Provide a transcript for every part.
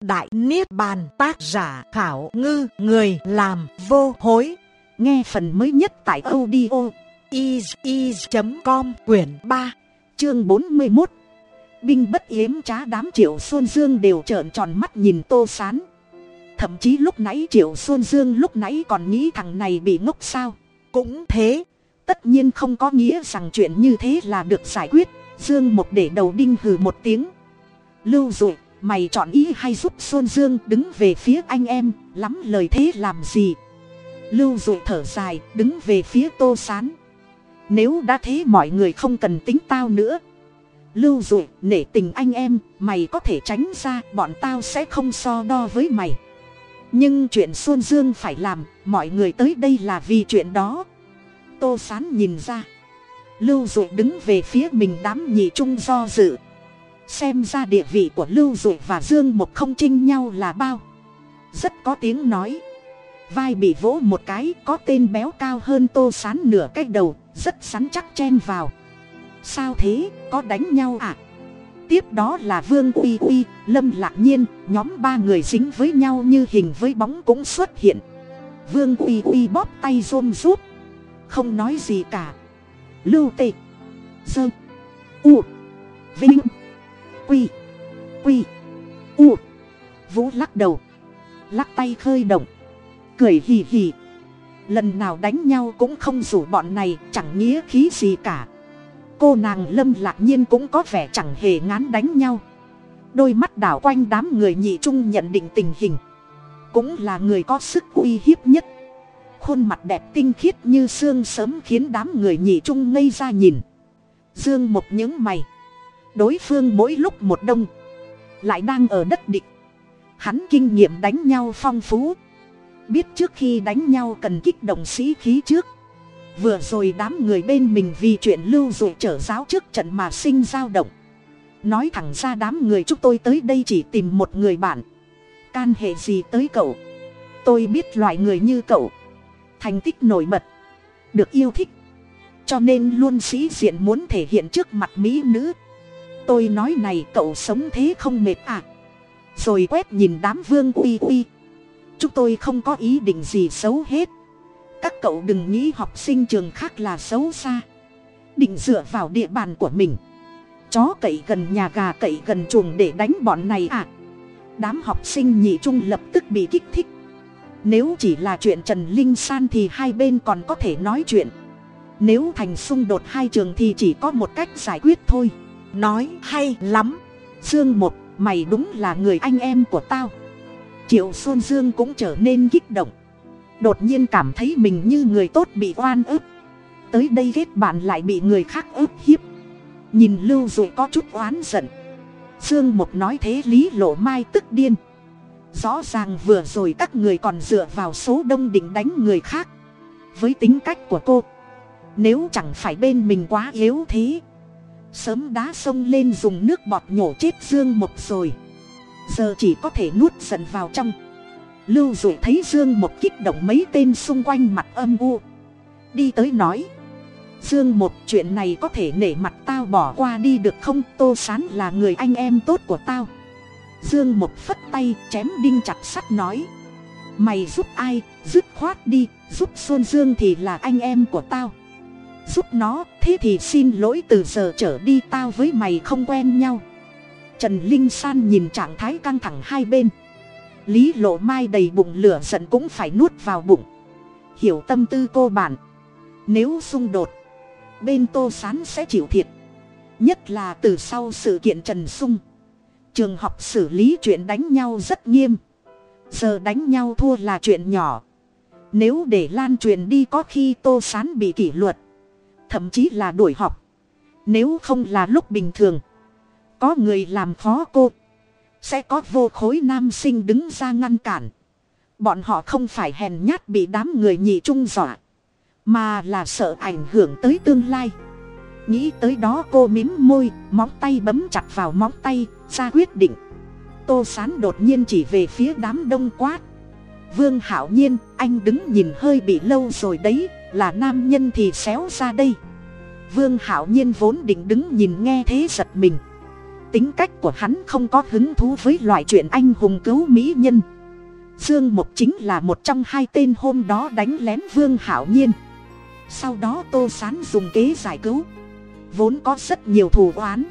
Đại Niết Bàn, tác giả Khảo Ngư, Người làm vô hối. Nghe phần mới nhất tại audio is.com quyển 3 chương 41 Binh bất yếm trá đám Triệu Xuân Dương đều trợn tròn mắt nhìn Tô Sán. Thậm chí lúc nãy Triệu Xuân Dương lúc nãy còn nghĩ thằng này bị ngốc sao? Cũng thế, Tất nhiên không có nghĩa rằng chuyện như thế là được giải quyết. Dương một để đầu đinh hừ một tiếng. Lưu rồi mày chọn ý hay giúp xuân dương đứng về phía anh em, lắm lời thế làm gì? Lưu dụ thở dài, đứng về phía tô s á n nếu đã thế mọi người không cần tính tao nữa. Lưu dụ nể tình anh em, mày có thể tránh ra, bọn tao sẽ không so đo với mày. Nhưng chuyện xuân dương phải làm, mọi người tới đây là vì chuyện đó. Tô s á n nhìn ra. Lưu dụ đứng về phía mình đám nhị trung do dự xem ra địa vị của lưu dụ và dương một không chinh nhau là bao. Rất có tiếng nói. Vai bị vỗ một cái, có tên béo cao hơn tô sán nửa cái đầu, rất sắn chắc chen vào. Sao thế, có đánh nhau à? Tiếp đó là vương uy uy, lâm lạc nhiên, nhóm ba người dính với nhau như hình với bóng cũng xuất hiện. Vương uy uy bóp tay rôm rút. Không nói gì cả. Lưu tệ dơ. U. Vinh quy. Quy. U. Vũ lắc đầu. Lắc tay khơi động. Cười hì hì. Lần nào đánh nhau cũng không rủ bọn này, chẳng nghĩa khí gì cả. Cô nàng lâm lạc nhiên cũng có vẻ chẳng hề ngán đánh nhau. Đôi mắt đảo quanh đám người nhị trung nhận định tình hình. Cũng là người có sức uy hiếp nhất. Khuôn mặt đẹp tinh khiết như xương sớm khiến đám người nhị trung ngây ra nhìn. Dương một những mày đối phương mỗi lúc một đông. Lại đang ở đất địch. Hắn kinh nghiệm đánh nhau phong phú. Biết trước khi đánh nhau cần kích động sĩ khí trước. Vừa rồi đám người bên mình vì chuyện lưu dụ trở giáo trước trận mà sinh dao động. Nói thẳng ra đám người chúng tôi tới đây chỉ tìm một người bạn. Can hệ gì tới cậu? Tôi biết loại người như cậu. Thành tích nổi bật. Được yêu thích. Cho nên luôn sĩ diện muốn thể hiện trước mặt mỹ nữ tôi nói này, cậu sống thế không mệt à? Rồi quét nhìn đám vương uy uy. Chúng tôi không có ý định gì xấu hết. Các cậu đừng nghĩ học sinh trường khác là xấu xa. Định dựa vào địa bàn của mình. Chó cậy gần nhà gà cậy gần chuồng để đánh bọn này à? Đám học sinh nhị trung lập tức bị kích thích. Nếu chỉ là chuyện trần linh san thì hai bên còn có thể nói chuyện. Nếu thành xung đột hai trường thì chỉ có một cách giải quyết thôi nói hay lắm. Dương một mày đúng là người anh em của tao. Triệu xuân dương cũng trở nên kích động. Đột nhiên cảm thấy mình như người tốt bị oan ức. Tới đây kết bạn lại bị người khác ức hiếp. Nhìn lưu rồi có chút oán giận. Dương một nói thế lý lộ mai tức điên. Rõ ràng vừa rồi các người còn dựa vào số đông định đánh người khác. Với tính cách của cô, nếu chẳng phải bên mình quá yếu thế sớm đã sông lên dùng nước bọt nhổ chết dương một rồi. Giờ chỉ có thể nuốt giận vào trong. Lưu dụ thấy dương một kích động mấy tên xung quanh mặt âm u. Đi tới nói, dương một chuyện này có thể nể mặt tao bỏ qua đi được không? Tô sán là người anh em tốt của tao. Dương một phất tay, chém đinh chặt sắt nói, mày giúp ai? Dứt khoát đi, giúp xuân dương thì là anh em của tao giúp nó, thế thì xin lỗi từ giờ trở đi tao với mày không quen nhau. Trần linh san nhìn trạng thái căng thẳng hai bên. Lý lộ mai đầy bụng lửa giận cũng phải nuốt vào bụng. Hiểu tâm tư cô bản nếu xung đột, bên tô sán sẽ chịu thiệt. Nhất là từ sau sự kiện trần sung. Trường học xử lý chuyện đánh nhau rất nghiêm. Giờ đánh nhau thua là chuyện nhỏ. Nếu để lan truyền đi có khi tô sán bị kỷ luật thậm chí là đuổi học. Nếu không là lúc bình thường, có người làm khó cô, sẽ có vô khối nam sinh đứng ra ngăn cản. Bọn họ không phải hèn nhát bị đám người nhị trung dọa, mà là sợ ảnh hưởng tới tương lai. Nghĩ tới đó cô mím môi, móng tay bấm chặt vào móng tay, ra quyết định. Tô sán đột nhiên chỉ về phía đám đông quát. Vương hảo nhiên, anh đứng nhìn hơi bị lâu rồi đấy là nam nhân thì xéo ra đây. Vương hảo nhiên vốn định đứng nhìn nghe thế giật mình. Tính cách của hắn không có hứng thú với loại chuyện anh hùng cứu mỹ nhân. Dương mục chính là một trong hai tên hôm đó đánh lén vương hảo nhiên. Sau đó tô sán dùng kế giải cứu. Vốn có rất nhiều thù oán.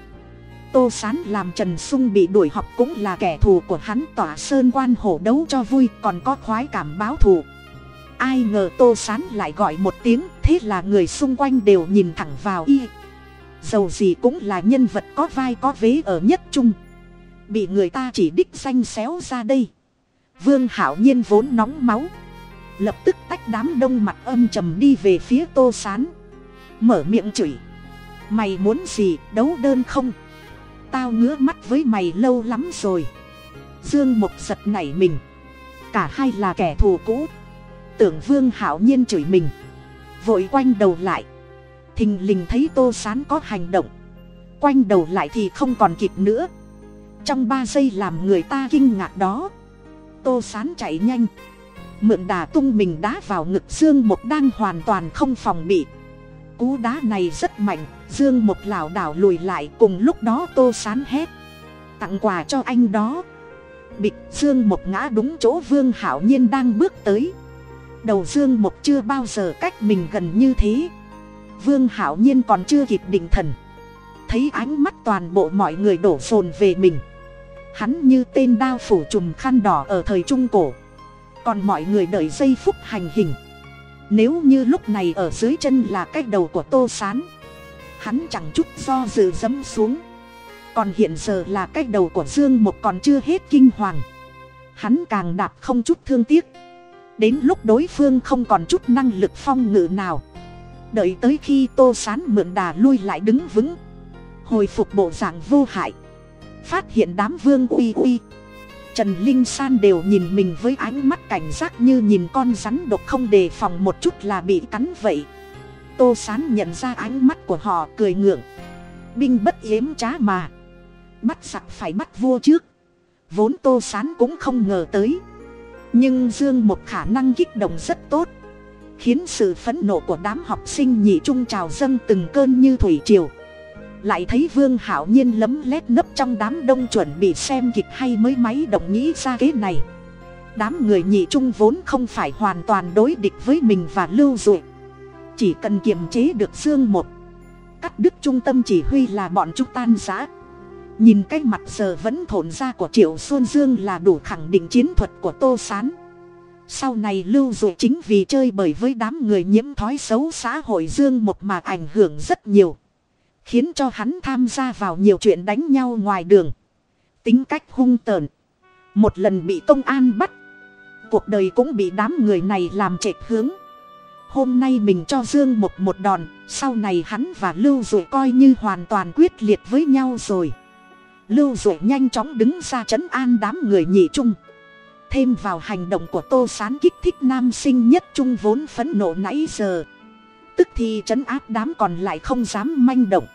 Tô sán làm trần sung bị đuổi học cũng là kẻ thù của hắn tỏa sơn quan hổ đấu cho vui, còn có khoái cảm báo thù ai ngờ tô sán lại gọi một tiếng, thế là người xung quanh đều nhìn thẳng vào y. Dầu gì cũng là nhân vật có vai có vế ở nhất trung. Bị người ta chỉ đích danh xéo ra đây. Vương hảo nhiên vốn nóng máu. Lập tức tách đám đông mặt âm trầm đi về phía tô sán. Mở miệng chửi. Mày muốn gì, đấu đơn không? Tao ngứa mắt với mày lâu lắm rồi. Dương mục giật nảy mình. Cả hai là kẻ thù cũ tưởng vương hảo nhiên chửi mình. Vội quanh đầu lại. Thình lình thấy tô sán có hành động. Quanh đầu lại thì không còn kịp nữa. Trong ba giây làm người ta kinh ngạc đó, tô sán chạy nhanh. Mượn đà tung mình đá vào ngực dương mục đang hoàn toàn không phòng bị. Cú đá này rất mạnh, dương mục lảo đảo lùi lại cùng lúc đó tô sán hét. Tặng quà cho anh đó. Bịch, dương mục ngã đúng chỗ vương hảo nhiên đang bước tới đầu dương mục chưa bao giờ cách mình gần như thế. Vương hảo nhiên còn chưa kịp định thần. Thấy ánh mắt toàn bộ mọi người đổ dồn về mình. Hắn như tên đao phủ trùm khăn đỏ ở thời trung cổ. Còn mọi người đợi giây phút hành hình. Nếu như lúc này ở dưới chân là cái đầu của tô s á n hắn chẳng chút do dự dẫm xuống. Còn hiện giờ là cái đầu của dương một còn chưa hết kinh hoàng. Hắn càng đạp không chút thương tiếc đến lúc đối phương không còn chút năng lực phong ngự nào. Đợi tới khi tô sán mượn đà lui lại đứng vững. Hồi phục bộ dạng vô hại. Phát hiện đám vương uy uy. Trần linh san đều nhìn mình với ánh mắt cảnh giác như nhìn con rắn độc không đề phòng một chút là bị cắn vậy. Tô sán nhận ra ánh mắt của họ cười ngượng. Binh bất yếm trá mà. Bắt giặc phải bắt vua trước. Vốn tô sán cũng không ngờ tới nhưng dương một khả năng kích động rất tốt, khiến sự phẫn nộ của đám học sinh nhị trung trào dâng từng cơn như thủy triều. Lại thấy vương hảo nhiên lấm lét nấp trong đám đông chuẩn bị xem kịch hay mới máy động nghĩ ra kế này. Đám người nhị trung vốn không phải hoàn toàn đối địch với mình và lưu dụ chỉ cần kiềm chế được dương một, cắt đứt trung tâm chỉ huy là bọn chúng tan giã nhìn cái mặt giờ vẫn thổn ra của triệu xuân dương là đủ khẳng định chiến thuật của tô s á n sau này lưu dụ chính vì chơi bởi với đám người nhiễm thói xấu xã hội dương một mà ảnh hưởng rất nhiều, khiến cho hắn tham gia vào nhiều chuyện đánh nhau ngoài đường. Tính cách hung tợn, một lần bị công an bắt, cuộc đời cũng bị đám người này làm trệch hướng. Hôm nay mình cho dương một một đòn, sau này hắn và lưu dụ coi như hoàn toàn quyết liệt với nhau rồi lưu dụ nhanh chóng đứng ra chấn an đám người nhị trung. Thêm vào hành động của tô sán kích thích nam sinh nhất trung vốn phấn nộ nãy giờ. Tức thì chấn áp đám còn lại không dám manh động.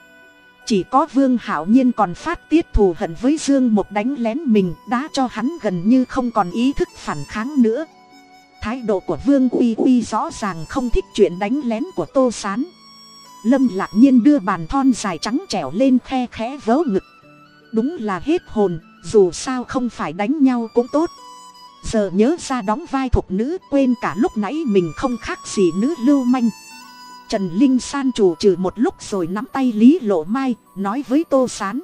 Chỉ có vương hảo nhiên còn phát tiết thù hận với dương một đánh lén mình đã cho hắn gần như không còn ý thức phản kháng nữa. Thái độ của vương uy uy rõ ràng không thích chuyện đánh lén của tô s á n lâm lạc nhiên đưa bàn thon dài trắng trẻo lên khe khẽ vớ ngực đúng là hết hồn, dù sao không phải đánh nhau cũng tốt. Giờ nhớ ra đóng vai thục nữ, quên cả lúc nãy mình không khác gì nữ lưu manh. Trần linh san chủ trừ một lúc rồi nắm tay lý lộ mai, nói với tô s á n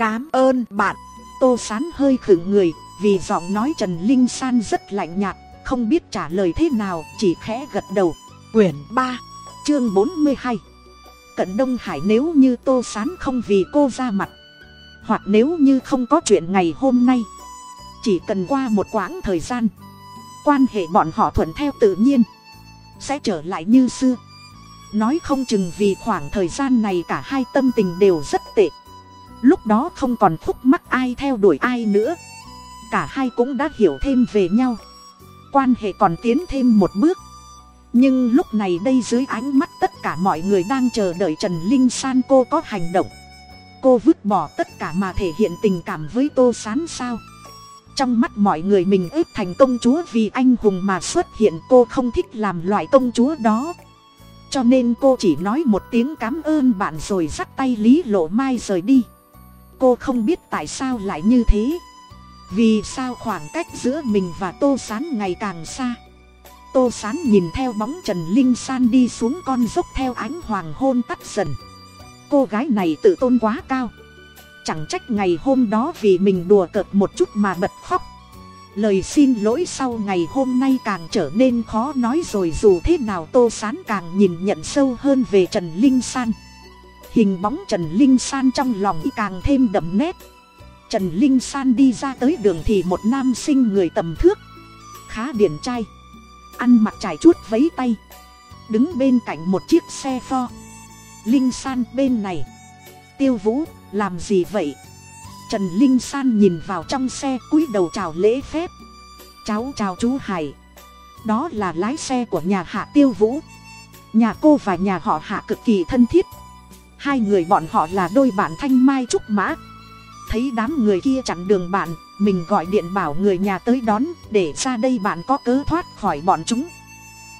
cám ơn bạn. Tô s á n hơi khựng người, vì giọng nói trần linh san rất lạnh nhạt, không biết trả lời thế nào, chỉ khẽ gật đầu. Quyển ba, chương bốn mươi hai. Cận đông hải nếu như tô s á n không vì cô ra mặt hoặc nếu như không có chuyện ngày hôm nay, chỉ cần qua một quãng thời gian, quan hệ bọn họ thuận theo tự nhiên, sẽ trở lại như xưa. Nói không chừng vì khoảng thời gian này cả hai tâm tình đều rất tệ. Lúc đó không còn khúc mắc ai theo đuổi ai nữa. Cả hai cũng đã hiểu thêm về nhau. Quan hệ còn tiến thêm một bước. Nhưng lúc này đây dưới ánh mắt tất cả mọi người đang chờ đợi trần linh san cô có hành động cô vứt bỏ tất cả mà thể hiện tình cảm với tô sán sao? Trong mắt mọi người mình ước thành công chúa vì anh hùng mà xuất hiện, cô không thích làm loại công chúa đó. Cho nên cô chỉ nói một tiếng cám ơn bạn rồi dắt tay lý lộ mai rời đi. Cô không biết tại sao lại như thế. Vì sao khoảng cách giữa mình và tô sán ngày càng xa? Tô sán nhìn theo bóng trần linh san đi xuống con dốc theo ánh hoàng hôn tắt dần cô gái này tự tôn quá cao. Chẳng trách ngày hôm đó vì mình đùa cợt một chút mà bật khóc. Lời xin lỗi sau ngày hôm nay càng trở nên khó nói rồi dù thế nào tô sán càng nhìn nhận sâu hơn về trần linh san. Hình bóng trần linh san trong lòng y càng thêm đậm nét. Trần linh san đi ra tới đường thì một nam sinh người tầm thước, khá điển trai, ăn mặc trải chuốt vấy tay, đứng bên cạnh một chiếc xe pho linh san bên này. Tiêu vũ, làm gì vậy? Trần linh san nhìn vào trong xe, cúi đầu chào lễ phép. Cháu chào chú hải. Đó là lái xe của nhà hạ tiêu vũ. Nhà cô và nhà họ hạ cực kỳ thân thiết. Hai người bọn họ là đôi bạn thanh mai trúc mã. Thấy đám người kia chặn đường bạn, mình gọi điện bảo người nhà tới đón, để ra đây bạn có cớ thoát khỏi bọn chúng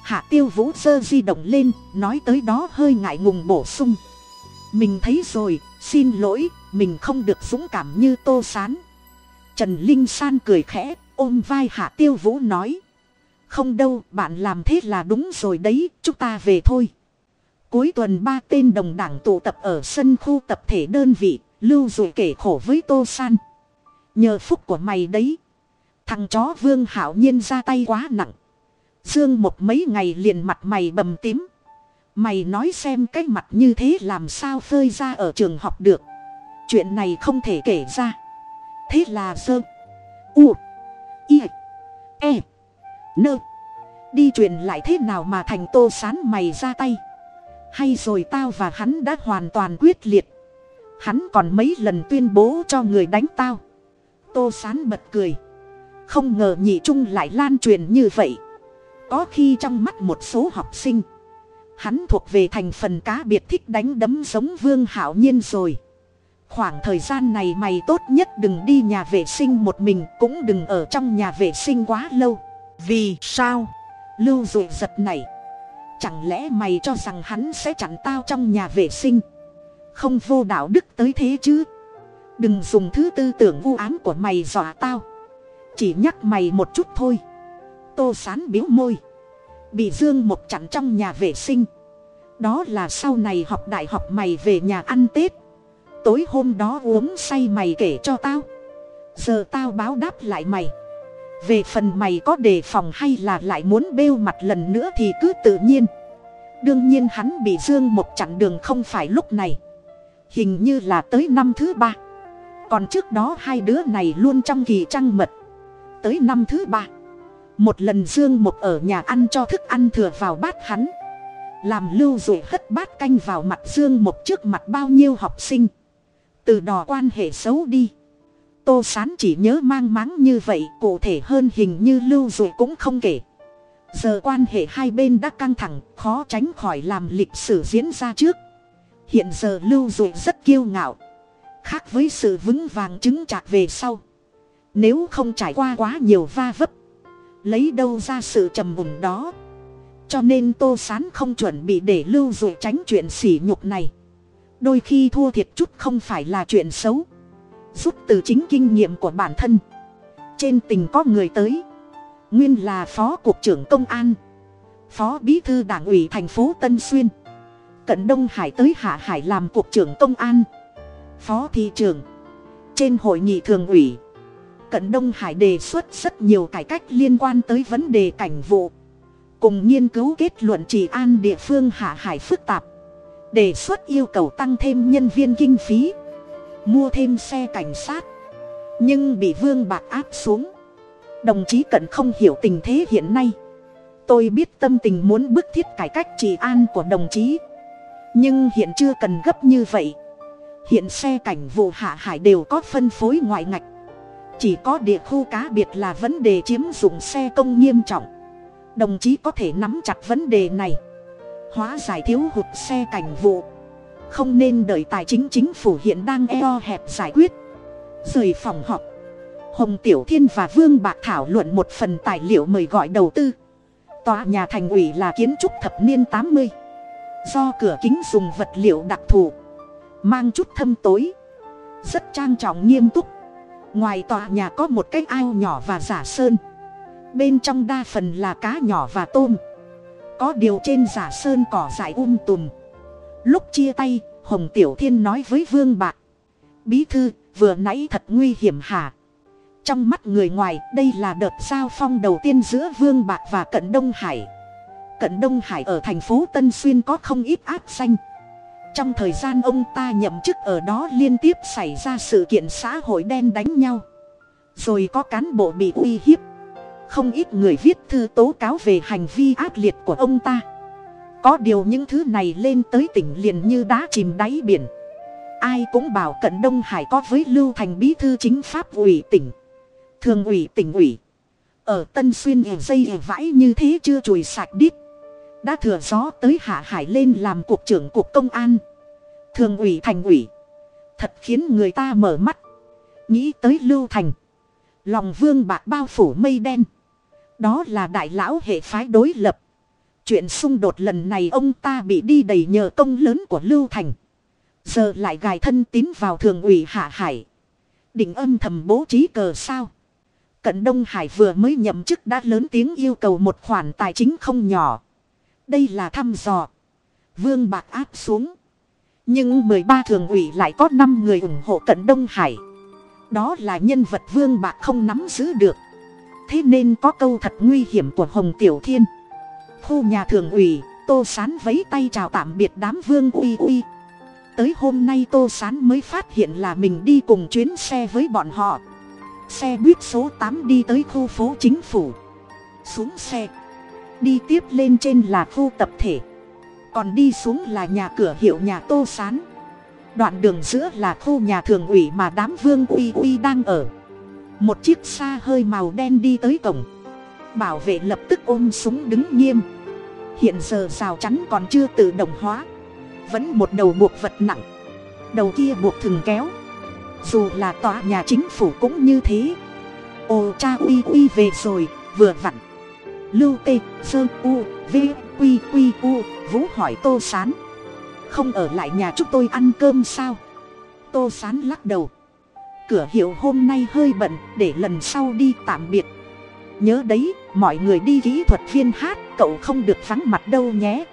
hạ tiêu vũ giơ di động lên, nói tới đó hơi ngại ngùng bổ sung. Mình thấy rồi, xin lỗi, mình không được dũng cảm như tô sán. Trần linh san cười khẽ, ôm vai hạ tiêu vũ nói. Không đâu, bạn làm thế là đúng rồi đấy, chúng ta về thôi. Cuối tuần ba tên đồng đảng tụ tập ở sân khu tập thể đơn vị, lưu rồi kể khổ với tô san. Nhờ phúc của mày đấy. Thằng chó vương hảo nhiên ra tay quá nặng dương một mấy ngày liền mặt mày bầm tím. Mày nói xem cái mặt như thế làm sao phơi ra ở trường học được. Chuyện này không thể kể ra. Thế là sơn u, i e nơ đi truyền lại thế nào mà thành tô sán mày ra tay. Hay rồi tao và hắn đã hoàn toàn quyết liệt. Hắn còn mấy lần tuyên bố cho người đánh tao. Tô sán bật cười. Không ngờ nhị trung lại lan truyền như vậy có khi trong mắt một số học sinh. Hắn thuộc về thành phần cá biệt thích đánh đấm giống vương hảo nhiên rồi. Khoảng thời gian này mày tốt nhất đừng đi nhà vệ sinh một mình cũng đừng ở trong nhà vệ sinh quá lâu. Vì sao? Lưu dụ giật này chẳng lẽ mày cho rằng hắn sẽ chặn tao trong nhà vệ sinh? Không vô đạo đức tới thế chứ? Đừng dùng thứ tư tưởng vu án của mày dọa tao. Chỉ nhắc mày một chút thôi tô sán biếu môi. Bị dương một chặn trong nhà vệ sinh. Đó là sau này học đại học mày về nhà ăn tết. Tối hôm đó uống say mày kể cho tao. Giờ tao báo đáp lại mày. Về phần mày có đề phòng hay là lại muốn bêu mặt lần nữa thì cứ tự nhiên. Đương nhiên hắn bị dương một chặn đường không phải lúc này. Hình như là tới năm thứ ba. Còn trước đó hai đứa này luôn trong kỳ trăng mật. Tới năm thứ ba một lần dương một ở nhà ăn cho thức ăn thừa vào bát hắn. Làm lưu rồi hất bát canh vào mặt dương một trước mặt bao nhiêu học sinh. Từ đò quan hệ xấu đi. Tô sán chỉ nhớ mang máng như vậy, cụ thể hơn hình như lưu rồi cũng không kể. Giờ quan hệ hai bên đã căng thẳng, khó tránh khỏi làm lịch sử diễn ra trước. Hiện giờ lưu rồi rất kiêu ngạo. Khác với sự vững vàng chứng chạc về sau. Nếu không trải qua quá nhiều va vấp lấy đâu ra sự trầm mùn đó. Cho nên tô sán không chuẩn bị để lưu dụ tránh chuyện sỉ nhục này. Đôi khi thua thiệt chút không phải là chuyện xấu. Rút từ chính kinh nghiệm của bản thân. Trên tình có người tới. Nguyên là phó cục trưởng công an. Phó bí thư đảng ủy thành phố tân xuyên. Cận đông hải tới hạ hải làm cục trưởng công an. Phó thị trưởng. Trên hội nghị thường ủy cận đông hải đề xuất rất nhiều cải cách liên quan tới vấn đề cảnh vụ. Cùng nghiên cứu kết luận trị an địa phương hạ hải phức tạp. Đề xuất yêu cầu tăng thêm nhân viên kinh phí. Mua thêm xe cảnh sát. Nhưng bị vương bạc áp xuống. Đồng chí cận không hiểu tình thế hiện nay. Tôi biết tâm tình muốn bức thiết cải cách trị an của đồng chí. Nhưng hiện chưa cần gấp như vậy. Hiện xe cảnh vụ hạ hải đều có phân phối ngoại ngạch chỉ có địa khu cá biệt là vấn đề chiếm dụng xe công nghiêm trọng. Đồng chí có thể nắm chặt vấn đề này. Hóa giải thiếu hụt xe cảnh vụ. Không nên đợi tài chính chính phủ hiện đang eo hẹp giải quyết. Rời phòng họp. Hồng tiểu thiên và vương bạc thảo luận một phần tài liệu mời gọi đầu tư. Tòa nhà thành ủy là kiến trúc thập niên tám mươi. Do cửa kính dùng vật liệu đặc thù. Mang chút thâm tối. Rất trang trọng nghiêm túc ngoài tòa nhà có một cái ao nhỏ và giả sơn. Bên trong đa phần là cá nhỏ và tôm. Có điều trên giả sơn cỏ dại um tùm. Lúc chia tay, hồng tiểu thiên nói với vương bạc. Bí thư, vừa nãy thật nguy hiểm hả? Trong mắt người ngoài, đây là đợt giao phong đầu tiên giữa vương bạc và cận đông hải. Cận đông hải ở thành phố tân xuyên có không ít áp danh trong thời gian ông ta nhậm chức ở đó liên tiếp xảy ra sự kiện xã hội đen đánh nhau. Rồi có cán bộ bị uy hiếp. Không ít người viết thư tố cáo về hành vi ác liệt của ông ta. Có điều những thứ này lên tới tỉnh liền như đá chìm đáy biển. Ai cũng bảo cận đông hải có với lưu thành bí thư chính pháp ủy tỉnh. Thường ủy tỉnh ủy. Ở tân xuyên ỉa dây ỉa vãi như thế chưa chùi sạch đít đã thừa gió tới hạ hải lên làm cục trưởng cục công an. Thường ủy thành ủy. Thật khiến người ta mở mắt. Nghĩ tới lưu thành. Lòng vương bạc bao phủ mây đen. Đó là đại lão hệ phái đối lập. Chuyện xung đột lần này ông ta bị đi đầy nhờ công lớn của lưu thành. Giờ lại gài thân tín vào thường ủy hạ hải. Định âm thầm bố trí cờ sao. Cận đông hải vừa mới nhậm chức đã lớn tiếng yêu cầu một khoản tài chính không nhỏ đây là thăm dò. Vương bạc áp xuống. Nhưng mười ba thường ủy lại có năm người ủng hộ cận đông hải. Đó là nhân vật vương bạc không nắm giữ được. Thế nên có câu thật nguy hiểm của hồng tiểu thiên. Khu nhà thường ủy, tô sán vấy tay chào tạm biệt đám vương uy uy. Tới hôm nay tô sán mới phát hiện là mình đi cùng chuyến xe với bọn họ. Xe buýt số tám đi tới khu phố chính phủ. Xuống xe đi tiếp lên trên là khu tập thể. Còn đi xuống là nhà cửa hiệu nhà tô sán. Đoạn đường giữa là khu nhà thường ủy mà đám vương uy uy đang ở. Một chiếc xa hơi màu đen đi tới cổng. Bảo vệ lập tức ôm súng đứng nghiêm. Hiện giờ rào chắn còn chưa tự động hóa. Vẫn một đầu buộc vật nặng. Đầu kia buộc thừng kéo. Dù là tòa nhà chính phủ cũng như thế. Ồ cha uy uy về rồi, vừa vặn lưu tê, sơ u, v, q q, u, vũ hỏi tô sán. Không ở lại nhà chúng tôi ăn cơm sao? Tô sán lắc đầu. Cửa hiệu hôm nay hơi bận, để lần sau đi tạm biệt. Nhớ đấy, mọi người đi kỹ thuật viên hát, cậu không được vắng mặt đâu nhé.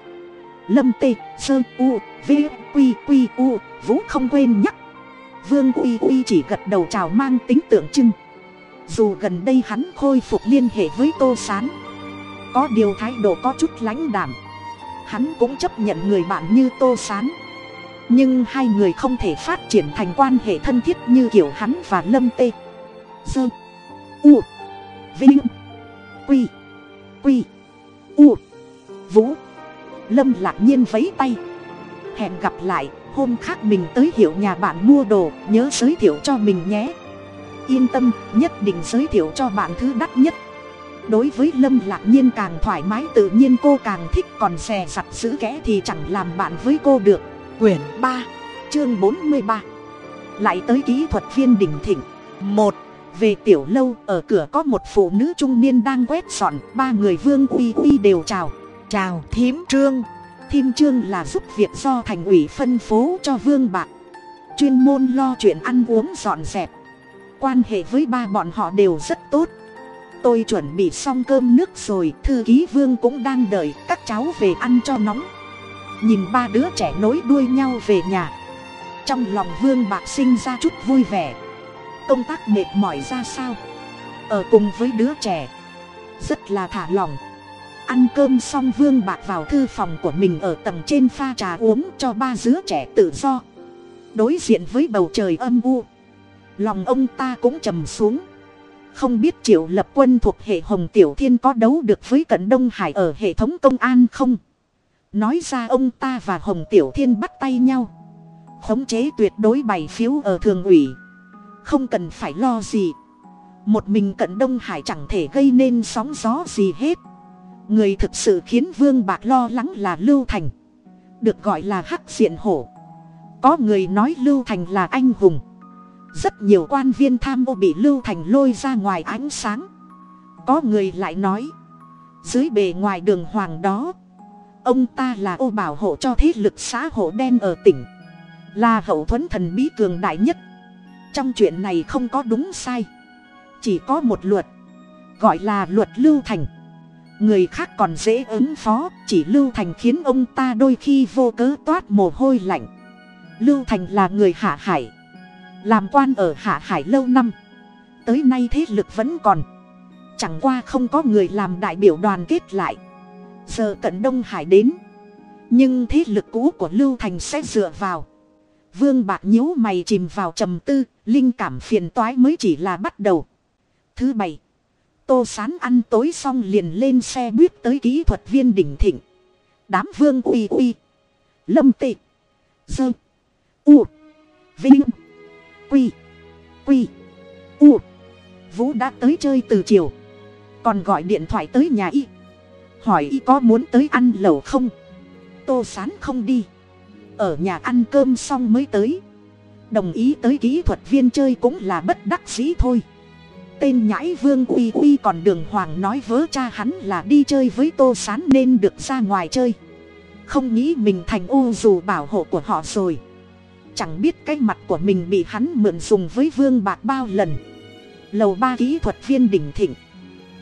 Lâm tê, sơ u, v, q q, u, vũ không quên nhắc. Vương uy uy chỉ gật đầu chào mang tính tượng trưng. Dù gần đây hắn khôi phục liên hệ với tô s á n có điều thái độ có chút lãnh đảm hắn cũng chấp nhận người bạn như tô s á n nhưng hai người không thể phát triển thành quan hệ thân thiết như kiểu hắn và lâm tê. Sơ, u, vinh, quy quy, u, vũ. Lâm lạc nhiên vấy tay. Hẹn gặp lại, hôm khác mình tới hiệu nhà bạn mua đồ, nhớ giới thiệu cho mình nhé. Yên tâm, nhất định giới thiệu cho bạn thứ đắt nhất đối với lâm lạc nhiên càng thoải mái tự nhiên cô càng thích, còn xè sặt giữ kẽ thì chẳng làm bạn với cô được. Quyển ba, chương bốn mươi ba. Lại tới kỹ thuật viên đỉnh thịnh. Một, về tiểu lâu, ở cửa có một phụ nữ trung niên đang quét dọn, ba người vương uy uy đều chào. Chào thím trương. Thím trương là giúp việc do thành ủy phân phố cho vương bạc. Chuyên môn lo chuyện ăn uống dọn dẹp. Quan hệ với ba bọn họ đều rất tốt tôi chuẩn bị xong cơm nước rồi, thư ký vương cũng đang đợi các cháu về ăn cho nóng. Nhìn ba đứa trẻ nối đuôi nhau về nhà. Trong lòng vương bạc sinh ra chút vui vẻ. Công tác mệt mỏi ra sao? Ở cùng với đứa trẻ. Rất là thả lòng ăn cơm xong vương bạc vào thư phòng của mình ở tầng trên pha trà uống cho ba đứa trẻ tự do. Đối diện với bầu trời âm u. Lòng ông ta cũng trầm xuống không biết triệu lập quân thuộc hệ hồng tiểu thiên có đấu được với cận đông hải ở hệ thống công an không? Nói ra ông ta và hồng tiểu thiên bắt tay nhau. Khống chế tuyệt đối bày phiếu ở thường ủy. Không cần phải lo gì. Một mình cận đông hải chẳng thể gây nên sóng gió gì hết. Người thực sự khiến vương bạc lo lắng là lưu thành. Được gọi là hắc diện hổ. Có người nói lưu thành là anh hùng rất nhiều quan viên tham ô bị lưu thành lôi ra ngoài ánh sáng. Có người lại nói, dưới bề ngoài đường hoàng đó, ông ta là ô bảo hộ cho thế lực xã hộ đen ở tỉnh, là hậu thuẫn thần bí cường đại nhất. Trong chuyện này không có đúng sai. Chỉ có một luật, gọi là luật lưu thành. Người khác còn dễ ứng phó, chỉ lưu thành khiến ông ta đôi khi vô cớ toát mồ hôi lạnh. Lưu thành là người hạ hải làm quan ở hạ hải lâu năm. Tới nay thế lực vẫn còn. Chẳng qua không có người làm đại biểu đoàn kết lại. Giờ cận đông hải đến. Nhưng thế lực cũ của lưu thành sẽ dựa vào. Vương bạc nhíu mày chìm vào trầm tư, linh cảm phiền toái mới chỉ là bắt đầu. Thứ bảy, tô sán ăn tối xong liền lên xe buýt tới kỹ thuật viên đỉnh thịnh. Đám vương uy uy. Lâm tị. Dơ. U. Vinh quy. Quy. U. Vũ đã tới chơi từ chiều. Còn gọi điện thoại tới nhà y. Hỏi y có muốn tới ăn lẩu không? Tô sán không đi. Ở nhà ăn cơm xong mới tới. Đồng ý tới kỹ thuật viên chơi cũng là bất đắc dĩ thôi. Tên nhãi vương uy uy còn đường hoàng nói vớ cha hắn là đi chơi với tô sán nên được ra ngoài chơi. Không nghĩ mình thành ô dù bảo hộ của họ rồi chẳng biết cái mặt của mình bị hắn mượn dùng với vương bạc bao lần. Lầu ba kỹ thuật viên đỉnh thịnh.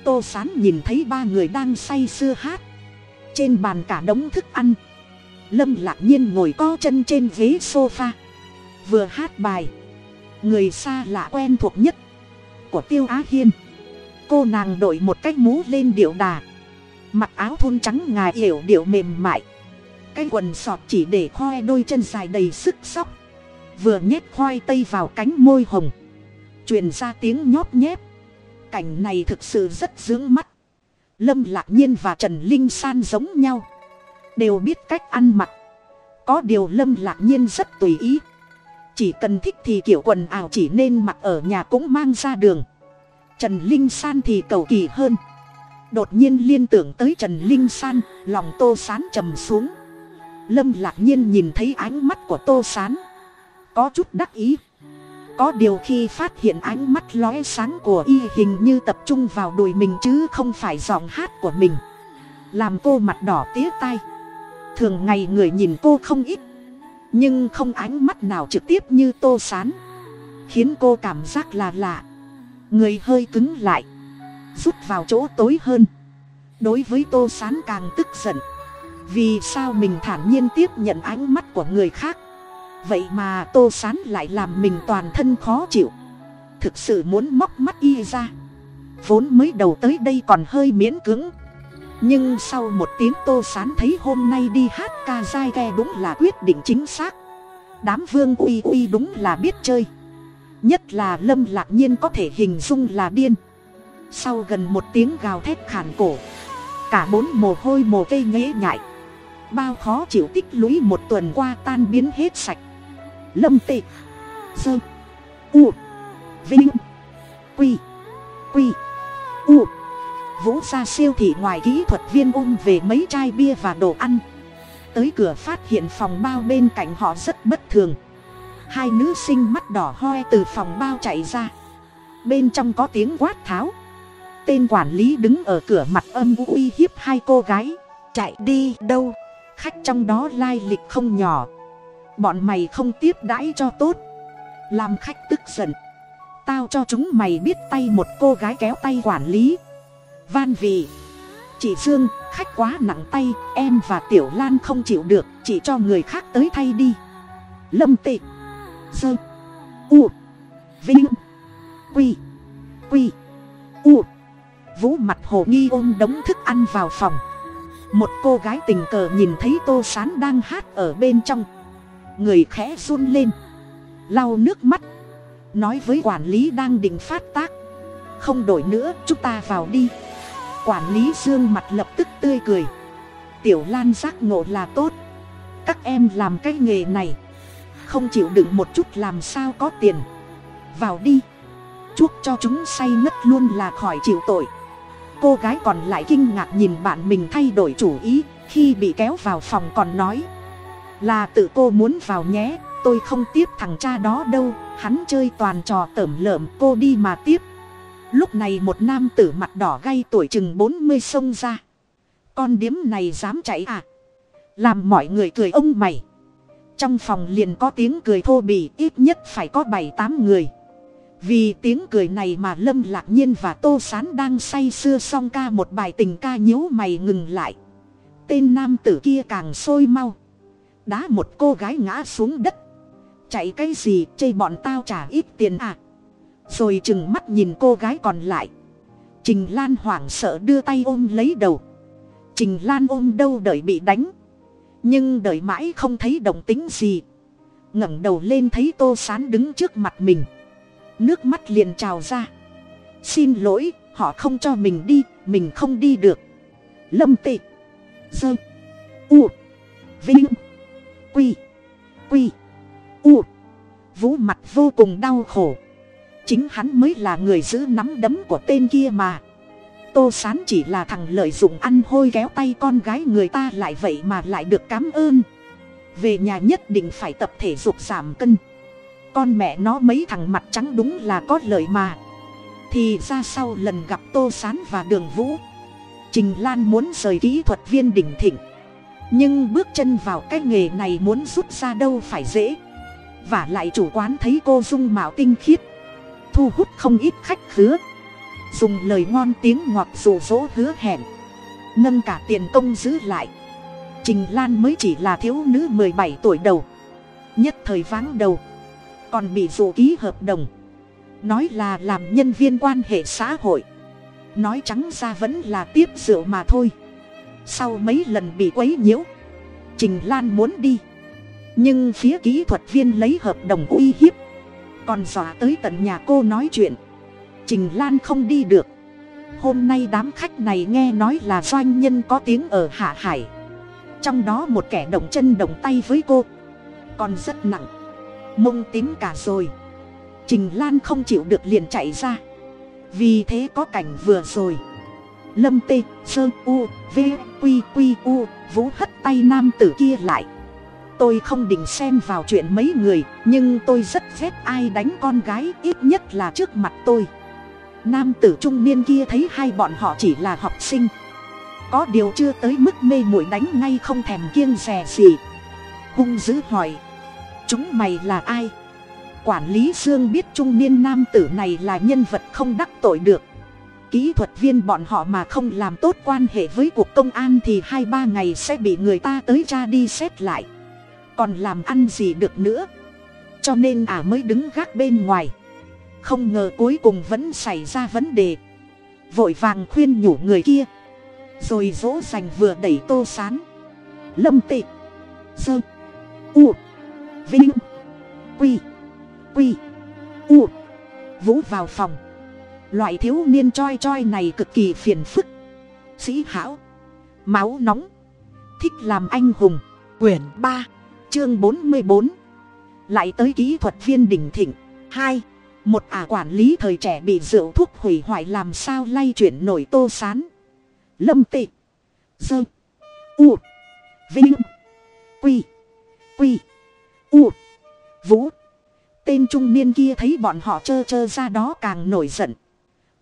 Tô sán nhìn thấy ba người đang say sưa hát. Trên bàn cả đống thức ăn. Lâm lạc nhiên ngồi co chân trên ghế sofa. Vừa hát bài. Người xa lạ quen thuộc nhất. Của tiêu á hiên. Cô nàng đội một cái mũ lên điệu đà. Mặc áo thun trắng ngà yểu điệu mềm mại. Cái quần sọt chỉ để khoe đôi chân dài đầy sức sóc vừa nhét khoai tây vào cánh môi hồng. Truyền ra tiếng nhóp nhép. Cảnh này thực sự rất dướng mắt. Lâm lạc nhiên và trần linh san giống nhau. Đều biết cách ăn mặc. Có điều lâm lạc nhiên rất tùy ý. Chỉ cần thích thì kiểu quần áo chỉ nên mặc ở nhà cũng mang ra đường. Trần linh san thì cầu kỳ hơn. Đột nhiên liên tưởng tới trần linh san, lòng tô sán trầm xuống. Lâm lạc nhiên nhìn thấy ánh mắt của tô sán có chút đắc ý. Có điều khi phát hiện ánh mắt lóe sáng của y hình như tập trung vào đùi mình chứ không phải giọng hát của mình. Làm cô mặt đỏ tía tai. Thường ngày người nhìn cô không ít. Nhưng không ánh mắt nào trực tiếp như tô sán. Khiến cô cảm giác là lạ. Người hơi cứng lại. Rút vào chỗ tối hơn. Đối với tô sán càng tức giận. Vì sao mình thản nhiên tiếp nhận ánh mắt của người khác? Vậy mà tô sán lại làm mình toàn thân khó chịu. Thực sự muốn móc mắt y ra. Vốn mới đầu tới đây còn hơi miễn cưỡng. Nhưng sau một tiếng tô sán thấy hôm nay đi hát ca dai ghe đúng là quyết định chính xác. Đám vương uy uy đúng là biết chơi. Nhất là lâm lạc nhiên có thể hình dung là điên. Sau gần một tiếng gào thét khàn cổ, cả bốn mồ hôi mồ cây nghễ nhại. Bao khó chịu tích lũy một tuần qua tan biến hết sạch lâm tị. Sơ. U. Vinh. Quy. Quy. U. Vũ ra siêu thị ngoài kỹ thuật viên ôm về mấy chai bia và đồ ăn. Tới cửa phát hiện phòng bao bên cạnh họ rất bất thường. Hai nữ sinh mắt đỏ hoe từ phòng bao chạy ra. Bên trong có tiếng quát tháo. Tên quản lý đứng ở cửa mặt âm uy hiếp hai cô gái. Chạy đi, đâu? Khách trong đó lai lịch không nhỏ bọn mày không tiếp đãi cho tốt. Làm khách tức giận. Tao cho chúng mày biết tay một cô gái kéo tay quản lý. Van vì chị dương, khách quá nặng tay, em và tiểu lan không chịu được, chỉ cho người khác tới thay đi. Lâm tị. Dơ. U. Vinh. Quy. Quy. U. Vũ mặt hồ nghi ôm đống thức ăn vào phòng. Một cô gái tình cờ nhìn thấy tô sán đang hát ở bên trong người khẽ run lên, lau nước mắt, nói với quản lý đang định phát tác, không đổi nữa, chúng ta vào đi. Quản lý dương mặt lập tức tươi cười. Tiểu lan giác ngộ là tốt. Các em làm cái nghề này, không chịu đựng một chút làm sao có tiền. Vào đi. Chuốc cho chúng say ngất luôn là khỏi chịu tội. Cô gái còn lại kinh ngạc nhìn bạn mình thay đổi chủ ý, khi bị kéo vào phòng còn nói là tự cô muốn vào nhé, tôi không tiếp thằng cha đó đâu, hắn chơi toàn trò tởm lợm, cô đi mà tiếp. Lúc này một nam tử mặt đỏ gay tuổi chừng bốn mươi xông ra. Con điếm này dám chạy à? Làm mọi người cười ông mày. Trong phòng liền có tiếng cười thô bỉ, ít nhất phải có bảy tám người. Vì tiếng cười này mà lâm lạc nhiên và tô s á n đang say sưa xong ca một bài tình ca nhíu mày ngừng lại. Tên nam tử kia càng sôi mau đá một cô gái ngã xuống đất. Chạy cái gì, chê bọn tao trả ít tiền à? Rồi chừng mắt nhìn cô gái còn lại. Trình lan hoảng sợ đưa tay ôm lấy đầu. Trình lan ôm đâu đợi bị đánh. Nhưng đợi mãi không thấy động tính gì. ngẩng đầu lên thấy tô sán đứng trước mặt mình. Nước mắt liền trào ra. Xin lỗi, họ không cho mình đi, mình không đi được. Lâm tị. Dơ. U. Vinh quy. Quy. U. Vũ mặt vô cùng đau khổ. Chính hắn mới là người giữ nắm đấm của tên kia mà. Tô sán chỉ là thằng lợi dụng ăn hôi kéo tay con gái người ta lại vậy mà lại được cám ơn. Về nhà nhất định phải tập thể dục giảm cân. Con mẹ nó mấy thằng mặt trắng đúng là có lợi mà. Thì ra sau lần gặp tô s á n và đường vũ, trình lan muốn rời kỹ thuật viên đỉnh thịnh nhưng bước chân vào cái nghề này muốn rút ra đâu phải dễ. Và lại chủ quán thấy cô dung mạo tinh khiết, thu hút không ít khách khứa. Dùng lời ngon tiếng ngọt rụ rỗ hứa hẹn, nâng cả tiền công giữ lại. Trình lan mới chỉ là thiếu nữ mười bảy tuổi đầu, nhất thời váng đầu, còn bị dụ ký hợp đồng. Nói là làm nhân viên quan hệ xã hội, nói trắng ra vẫn là tiếp rượu mà thôi sau mấy lần bị quấy nhiễu. Trình lan muốn đi, nhưng phía kỹ thuật viên lấy hợp đồng uy hiếp. Còn dọa tới tận nhà cô nói chuyện. Trình lan không đi được. Hôm nay đám khách này nghe nói là doanh nhân có tiếng ở hạ hải. Trong đó một kẻ động chân động tay với cô. Còn rất nặng. Mông tím cả rồi. Trình lan không chịu được liền chạy ra. Vì thế có cảnh vừa rồi lâm tê, sơ, u, v, q q, u, vũ hất tay nam tử kia lại. Tôi không định xen vào chuyện mấy người, nhưng tôi rất ghét ai đánh con gái ít nhất là trước mặt tôi. Nam tử trung niên kia thấy hai bọn họ chỉ là học sinh. Có điều chưa tới mức mê muội đánh ngay không thèm kiêng rè gì. Hung dữ hỏi, chúng mày là ai? Quản lý dương biết trung niên nam tử này là nhân vật không đắc tội được kỹ thuật viên bọn họ mà không làm tốt quan hệ với cuộc công an thì hai ba ngày sẽ bị người ta tới cha đi xét lại. Còn làm ăn gì được nữa? Cho nên ả à mới đứng gác bên ngoài. Không ngờ cuối cùng vẫn xảy ra vấn đề. Vội vàng khuyên nhủ người kia. Rồi dỗ dành vừa đẩy tô sán. Lâm tị. Dơ. U. Vinh. Quy. Quy. U. Vũ vào phòng loại thiếu niên choi choi này cực kỳ phiền phức. Sĩ hảo, máu nóng. Thích làm anh hùng. Quyển ba, chương bốn mươi bốn. Lại tới kỹ thuật viên đỉnh thịnh. Hai, một ả quản lý thời trẻ bị rượu thuốc hủy hoại làm sao lay chuyển nổi tô sán. Lâm tị, dơ, u, vinh, quy quy, u, vũ. Tên trung niên kia thấy bọn họ trơ trơ ra đó càng nổi giận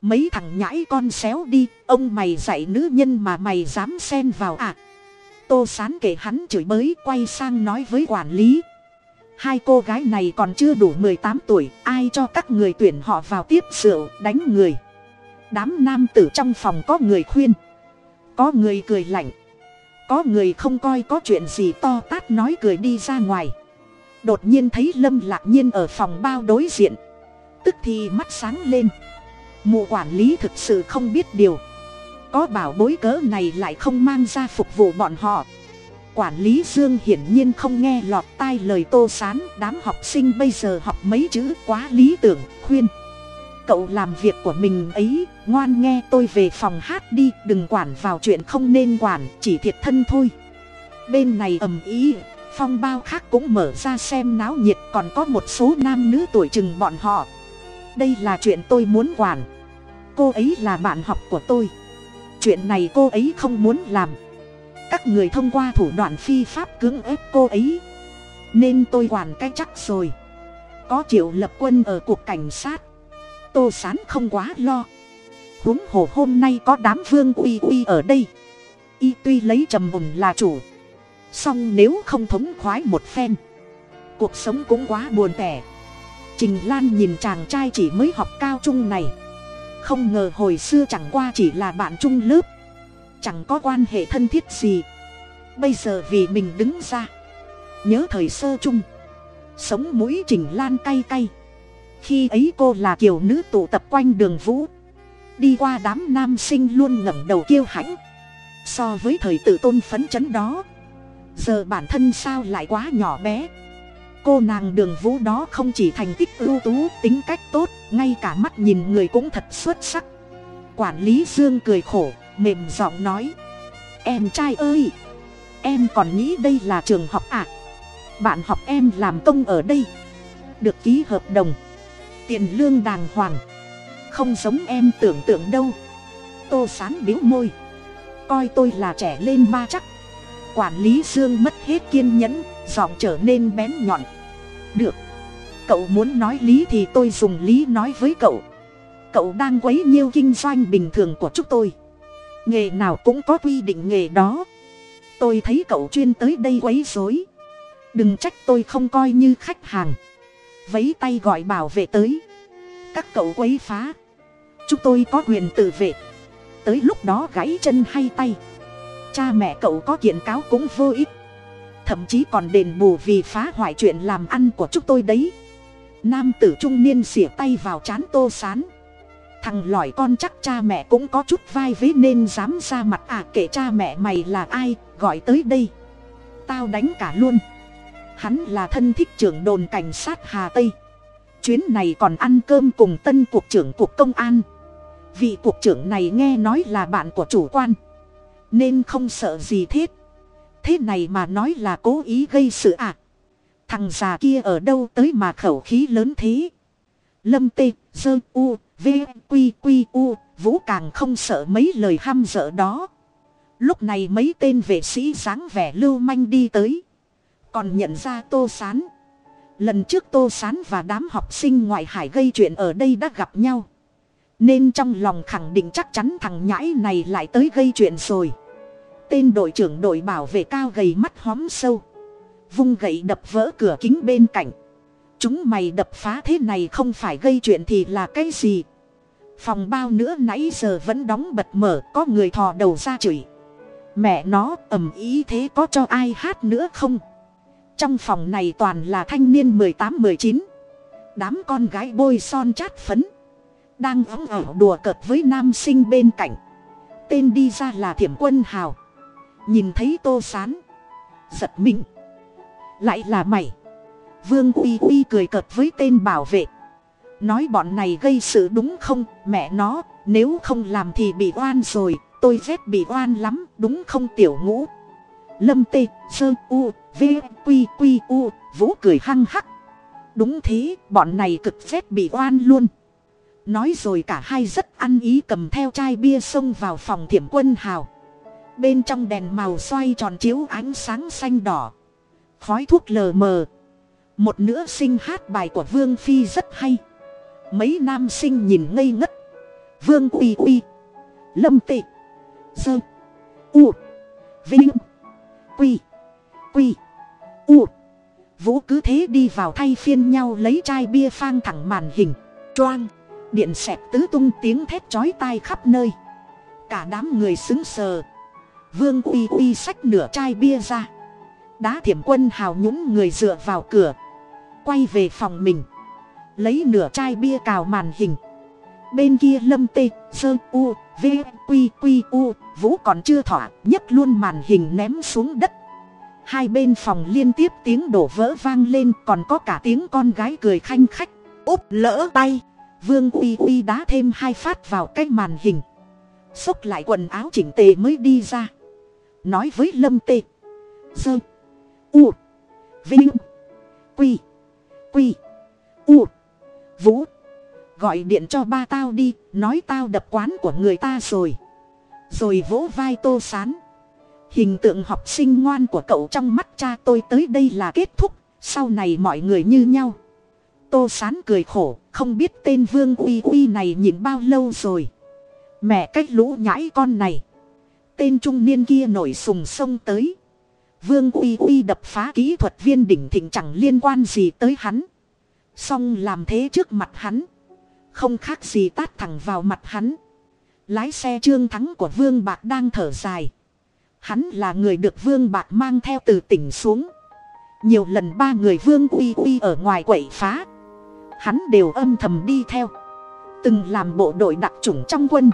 mấy thằng nhãi con xéo đi, ông mày dạy nữ nhân mà mày dám xen vào à? Tô sán kể hắn chửi bới quay sang nói với quản lý. Hai cô gái này còn chưa đủ mười tám tuổi, ai cho các người tuyển họ vào tiếp rượu, đánh người? Đám nam tử trong phòng có người khuyên. Có người cười lạnh. Có người không coi có chuyện gì to tát nói cười đi ra ngoài. Đột nhiên thấy lâm lạc nhiên ở phòng bao đối diện. Tức thì mắt sáng lên mụ quản lý thực sự không biết điều. Có bảo bối cỡ này lại không mang ra phục vụ bọn họ. Quản lý dương hiển nhiên không nghe lọt tai lời tô sán, đám học sinh bây giờ học mấy chữ quá lý tưởng, khuyên. Cậu làm việc của mình ấy, ngoan nghe tôi về phòng hát đi, đừng quản vào chuyện không nên quản, chỉ thiệt thân thôi. Bên này ầm ý phong bao khác cũng mở ra xem náo nhiệt, còn có một số nam nữ tuổi chừng bọn họ đây là chuyện tôi muốn quản cô ấy là bạn học của tôi. Chuyện này cô ấy không muốn làm. Các người thông qua thủ đoạn phi pháp cưỡng ép cô ấy. Nên tôi quản cái chắc rồi. Có triệu lập quân ở cuộc cảnh sát. Tô sán không quá lo. Huống hồ hôm nay có đám vương uy uy ở đây. Y tuy lấy trầm ủng là chủ. Song nếu không thống khoái một phen, cuộc sống cũng quá buồn tẻ trình lan nhìn chàng trai chỉ mới học cao trung này. Không ngờ hồi xưa chẳng qua chỉ là bạn chung lớp. Chẳng có quan hệ thân thiết gì. Bây giờ vì mình đứng ra. Nhớ thời sơ chung. Sống mũi trình lan cay cay. Khi ấy cô là kiều nữ tụ tập quanh đường vũ. Đi qua đám nam sinh luôn ngẩng đầu kiêu hãnh. So với thời tự tôn phấn chấn đó, giờ bản thân sao lại quá nhỏ bé? Cô nàng đường vũ đó không chỉ thành tích ưu tú, tính cách tốt, ngay cả mắt nhìn người cũng thật xuất sắc. Quản lý dương cười khổ, mềm giọng nói. Em trai ơi, em còn nghĩ đây là trường học à? Bạn học em làm công ở đây. Được ký hợp đồng. Tiền lương đàng hoàng. Không giống em tưởng tượng đâu. Tô sán biếu môi. Coi tôi là trẻ lên ba chắc. Quản lý dương mất hết kiên nhẫn giọng trở nên bén nhọn. Được. Cậu muốn nói lý thì tôi dùng lý nói với cậu. Cậu đang quấy nhiêu kinh doanh bình thường của chúng tôi. Nghề nào cũng có quy định nghề đó. Tôi thấy cậu chuyên tới đây quấy rối. Đừng trách tôi không coi như khách hàng. Vấy tay gọi bảo vệ tới. Các cậu quấy phá. Chúng tôi có quyền tự vệ. Tới lúc đó gãy chân hay tay. Cha mẹ cậu có kiện cáo cũng vô ích thậm chí còn đền bù vì phá hoại chuyện làm ăn của chúng tôi đấy. Nam tử trung niên xỉa tay vào c h á n tô sán. Thằng lỏi con chắc cha mẹ cũng có chút vai vế nên dám ra mặt. À kể cha mẹ mày là ai, gọi tới đây. Tao đánh cả luôn. Hắn là thân thích trưởng đồn cảnh sát hà tây. Chuyến này còn ăn cơm cùng tân cục trưởng cục công an. Vị cục trưởng này nghe nói là bạn của chủ quan, nên không sợ gì thiết thế này mà nói là cố ý gây sự à. Thằng già kia ở đâu tới mà khẩu khí lớn thế. Lâm tê, dơ u, v, quy quy u, vũ càng không sợ mấy lời ham dở đó. Lúc này mấy tên vệ sĩ dáng vẻ lưu manh đi tới. Còn nhận ra tô sán. Lần trước tô sán và đám học sinh ngoại hải gây chuyện ở đây đã gặp nhau. Nên trong lòng khẳng định chắc chắn thằng nhãi này lại tới gây chuyện rồi tên đội trưởng đội bảo vệ cao gầy mắt hóm sâu. Vung gậy đập vỡ cửa kính bên cạnh. Chúng mày đập phá thế này không phải gây chuyện thì là cái gì? Phòng bao nữa nãy giờ vẫn đóng bật mở, có người thò đầu ra chửi. Mẹ nó, ầm ý thế có cho ai hát nữa không? Trong phòng này toàn là thanh niên mười tám, mười chín. Đám con gái bôi son chát phấn. Đang ống ẩu đùa cợt với nam sinh bên cạnh. Tên đi ra là thiểm quân hào nhìn thấy tô sán. Giật mình. Lại là mày. Vương uy uy cười cợt với tên bảo vệ. Nói bọn này gây sự đúng không? Mẹ nó, nếu không làm thì bị oan rồi. Tôi ghét bị oan lắm, đúng không tiểu ngũ? Lâm tê, sơ, u, v q q u, vũ cười hăng hắc. Đúng thế, bọn này cực ghét bị oan luôn. Nói rồi cả hai rất ăn ý cầm theo chai bia xông vào phòng thiểm quân hào bên trong đèn màu xoay tròn chiếu ánh sáng xanh đỏ. Khói thuốc lờ mờ. Một nữ sinh hát bài của vương phi rất hay. Mấy nam sinh nhìn ngây ngất. Vương uy uy. Lâm tị. Dơ. U. Vinh. Quy. Quy. U. Vũ cứ thế đi vào thay phiên nhau lấy chai bia phang thẳng màn hình. Choang. Điện xẹp tứ tung tiếng thét chói tai khắp nơi. Cả đám người xứng sờ vương uy uy xách nửa chai bia ra. Đá thiểm quân hào nhũng người dựa vào cửa. Quay về phòng mình. Lấy nửa chai bia cào màn hình. Bên kia lâm tê, sơ, u, v q q u, vũ còn chưa thỏa, nhấc luôn màn hình ném xuống đất. Hai bên phòng liên tiếp tiếng đổ vỡ vang lên, còn có cả tiếng con gái cười khanh khách. Úp lỡ tay. Vương uy uy đá thêm hai phát vào cái màn hình. Xốc lại quần áo chỉnh tề mới đi ra nói với lâm tê. Dơ u. Vinh. Quy. Quy. U. Vũ. Gọi điện cho ba tao đi, nói tao đập quán của người ta rồi. Rồi vỗ vai tô sán. Hình tượng học sinh ngoan của cậu trong mắt cha tôi tới đây là kết thúc, sau này mọi người như nhau. Tô sán cười khổ, không biết tên vương uy uy này nhìn bao lâu rồi. Mẹ cách lũ nhãi con này tên trung niên kia nổi sùng sông tới. Vương uy uy đập phá kỹ thuật viên đỉnh thịnh chẳng liên quan gì tới hắn. xong làm thế trước mặt hắn. Không khác gì tát thẳng vào mặt hắn. Lái xe trương thắng của vương bạc đang thở dài. Hắn là người được vương bạc mang theo từ tỉnh xuống. Nhiều lần ba người vương uy uy ở ngoài quậy phá. Hắn đều âm thầm đi theo. Từng làm bộ đội đặc chủng trong quân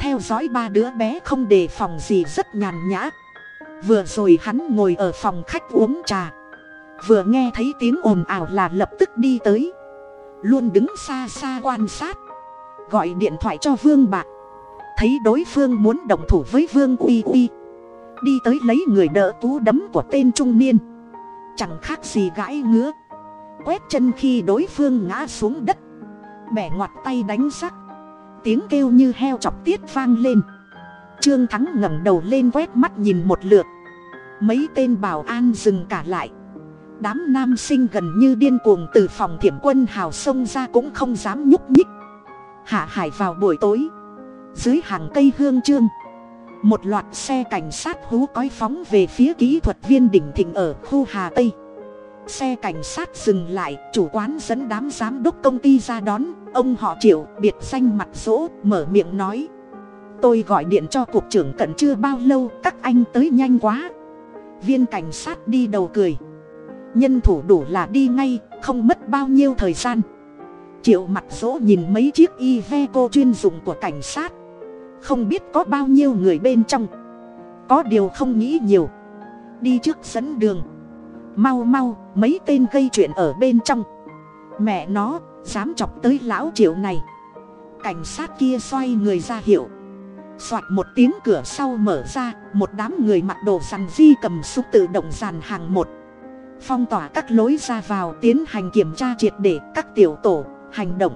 theo dõi ba đứa bé không đề phòng gì rất nhàn nhã. Vừa rồi hắn ngồi ở phòng khách uống trà. Vừa nghe thấy tiếng ồn ào là lập tức đi tới. Luôn đứng xa xa quan sát. Gọi điện thoại cho vương bạc. Thấy đối phương muốn động thủ với vương uy uy. Đi tới lấy người đỡ tú đấm của tên trung niên. Chẳng khác gì gãi ngứa. Quét chân khi đối phương ngã xuống đất. Bẻ ngoặt tay đánh sắc tiếng kêu như heo chọc tiết vang lên. Trương thắng ngẩng đầu lên quét mắt nhìn một lượt. Mấy tên bảo an dừng cả lại. Đám nam sinh gần như điên cuồng từ phòng thiểm quân hào sông ra cũng không dám nhúc nhích. Hạ hải vào buổi tối. Dưới hàng cây hương trương, một loạt xe cảnh sát hú cói phóng về phía kỹ thuật viên đỉnh thịnh ở khu hà tây xe cảnh sát dừng lại, chủ quán dẫn đám giám đốc công ty ra đón. Ông họ triệu, biệt danh mặt dỗ, mở miệng nói. Tôi gọi điện cho cục trưởng cận chưa bao lâu, các anh tới nhanh quá. Viên cảnh sát đi đầu cười. Nhân thủ đủ là đi ngay, không mất bao nhiêu thời gian. Triệu mặt dỗ nhìn mấy chiếc iveco chuyên dụng của cảnh sát. Không biết có bao nhiêu người bên trong. Có điều không nghĩ nhiều. Đi trước dẫn đường. Mau mau mấy tên gây chuyện ở bên trong. Mẹ nó, dám chọc tới lão triệu này. Cảnh sát kia xoay người ra hiệu. Soạt một tiếng cửa sau mở ra, một đám người mặc đồ sàn di cầm súng tự động dàn hàng một. Phong tỏa các lối ra vào tiến hành kiểm tra triệt để các tiểu tổ, hành động.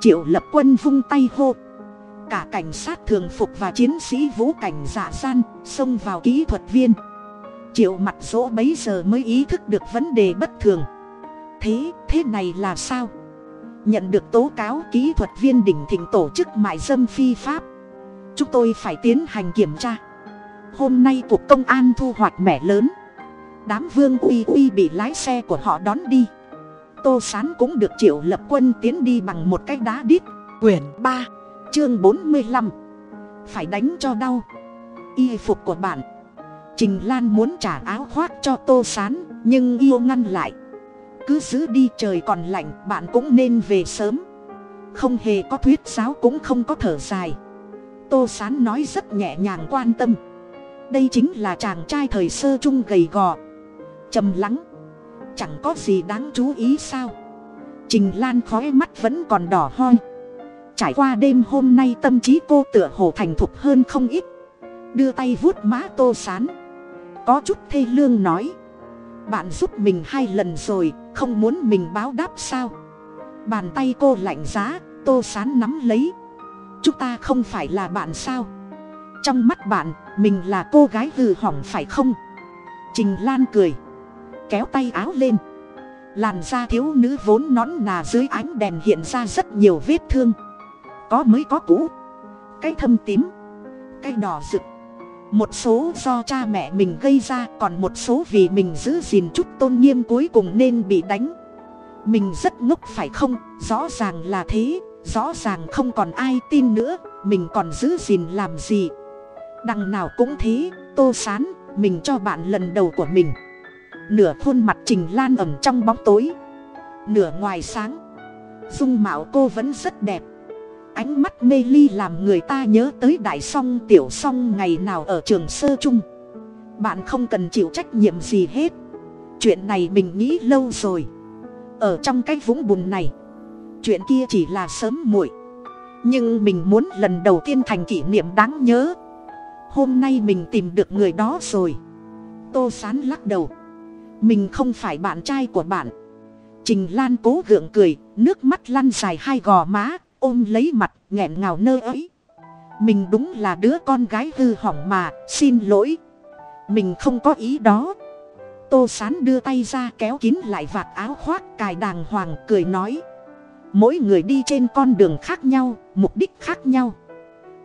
Triệu lập quân vung tay hô. Cả cảnh sát thường phục và chiến sĩ vũ cảnh giả gian, xông vào kỹ thuật viên triệu mặt dỗ bấy giờ mới ý thức được vấn đề bất thường. Thế thế này là sao? Nhận được tố cáo kỹ thuật viên đỉnh thịnh tổ chức mại dâm phi pháp. Chúng tôi phải tiến hành kiểm tra. Hôm nay cục công an thu hoạch mẻ lớn. Đám vương uy uy bị lái xe của họ đón đi. Tô sán cũng được triệu lập quân tiến đi bằng một cái đá đít. Quyển ba, chương bốn mươi lăm. Phải đánh cho đau. Y phục của bạn trình lan muốn trả áo khoác cho tô sán, nhưng yêu ngăn lại. Cứ giữ đi, trời còn lạnh, bạn cũng nên về sớm. Không hề có thuyết giáo cũng không có thở dài. Tô sán nói rất nhẹ nhàng quan tâm. Đây chính là chàng trai thời sơ chung gầy gò. Trầm lắng. Chẳng có gì đáng chú ý sao? Trình lan khói mắt vẫn còn đỏ hoi trải qua đêm hôm nay tâm trí cô tựa hồ thành thục hơn không ít. Đưa tay vuốt má tô sán có chút thê lương nói. Bạn giúp mình hai lần rồi, không muốn mình báo đáp sao? Bàn tay cô lạnh giá, tô sán nắm lấy. Chúng ta không phải là bạn sao? Trong mắt bạn, mình là cô gái hư hỏng phải không? Trình lan cười, kéo tay áo lên. Làn da thiếu nữ vốn nón nà dưới ánh đèn hiện ra rất nhiều vết thương. Có mới có cũ. Cái thâm tím, cái đỏ rực một số do cha mẹ mình gây ra, còn một số vì mình giữ gìn chút tôn nghiêm cuối cùng nên bị đánh. Mình rất ngốc, phải không? Rõ ràng là thế, rõ ràng không còn ai tin nữa, mình còn giữ gìn làm gì? Đằng nào cũng thế, tô sán, mình cho bạn lần đầu của mình. Nửa khuôn mặt trình lan ẩm trong bóng tối. Nửa ngoài sáng. Dung mạo cô vẫn rất đẹp ánh mắt mê ly làm người ta nhớ tới đại song, tiểu song ngày nào ở trường sơ chung. Bạn không cần chịu trách nhiệm gì hết. Chuyện này mình nghĩ lâu rồi. Ở trong cái vũng bùn này, chuyện kia chỉ là sớm muội nhưng mình muốn lần đầu tiên thành kỷ niệm đáng nhớ. Hôm nay mình tìm được người đó rồi. Tô sán lắc đầu. Mình không phải bạn trai của bạn. Trình lan cố gượng cười, nước mắt lăn dài hai gò má ôm lấy mặt, nghẹn ngào nơ ấy. Mình đúng là đứa con gái hư hỏng mà, xin lỗi. Mình không có ý đó. Tô sán đưa tay ra kéo kín lại vạt áo khoác cài đàng hoàng, cười nói. Mỗi người đi trên con đường khác nhau, mục đích khác nhau.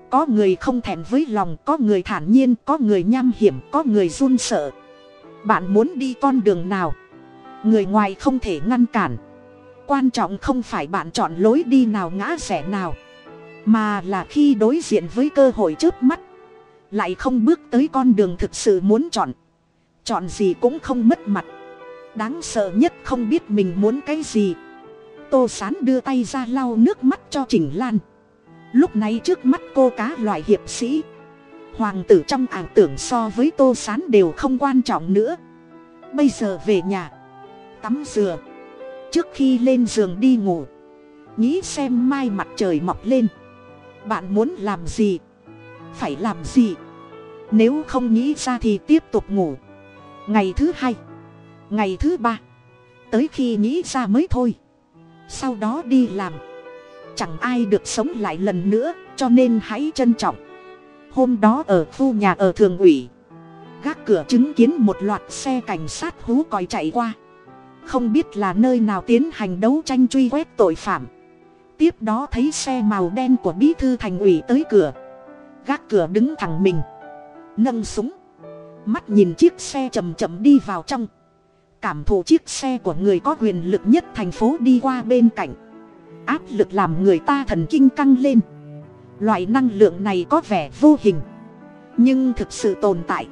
Có người không thèm với lòng, có người thản nhiên, có người nham hiểm, có người run sợ. Bạn muốn đi con đường nào? Người ngoài không thể ngăn cản quan trọng không phải bạn chọn lối đi nào ngã rẻ nào, mà là khi đối diện với cơ hội trước mắt, lại không bước tới con đường thực sự muốn chọn. Chọn gì cũng không mất mặt. Đáng sợ nhất không biết mình muốn cái gì. Tô sán đưa tay ra lau nước mắt cho chỉnh lan. Lúc này trước mắt cô cá loại hiệp sĩ, hoàng tử trong ảo tưởng so với tô sán đều không quan trọng nữa. Bây giờ về nhà, tắm dừa trước khi lên giường đi ngủ. Nghĩ xem mai mặt trời mọc lên. Bạn muốn làm gì? Phải làm gì? Nếu không nghĩ ra thì tiếp tục ngủ. Ngày thứ hai, ngày thứ ba, tới khi nghĩ ra mới thôi. Sau đó đi làm. Chẳng ai được sống lại lần nữa, cho nên hãy trân trọng. Hôm đó ở khu nhà ở thường ủy, gác cửa chứng kiến một loạt xe cảnh sát hú còi chạy qua không biết là nơi nào tiến hành đấu tranh truy quét tội phạm. Tiếp đó thấy xe màu đen của bí thư thành ủy tới cửa. Gác cửa đứng thẳng mình. Nâng súng. Mắt nhìn chiếc xe chầm chậm đi vào trong. Cảm thụ chiếc xe của người có quyền lực nhất thành phố đi qua bên cạnh. Áp lực làm người ta thần kinh căng lên. Loại năng lượng này có vẻ vô hình. Nhưng thực sự tồn tại.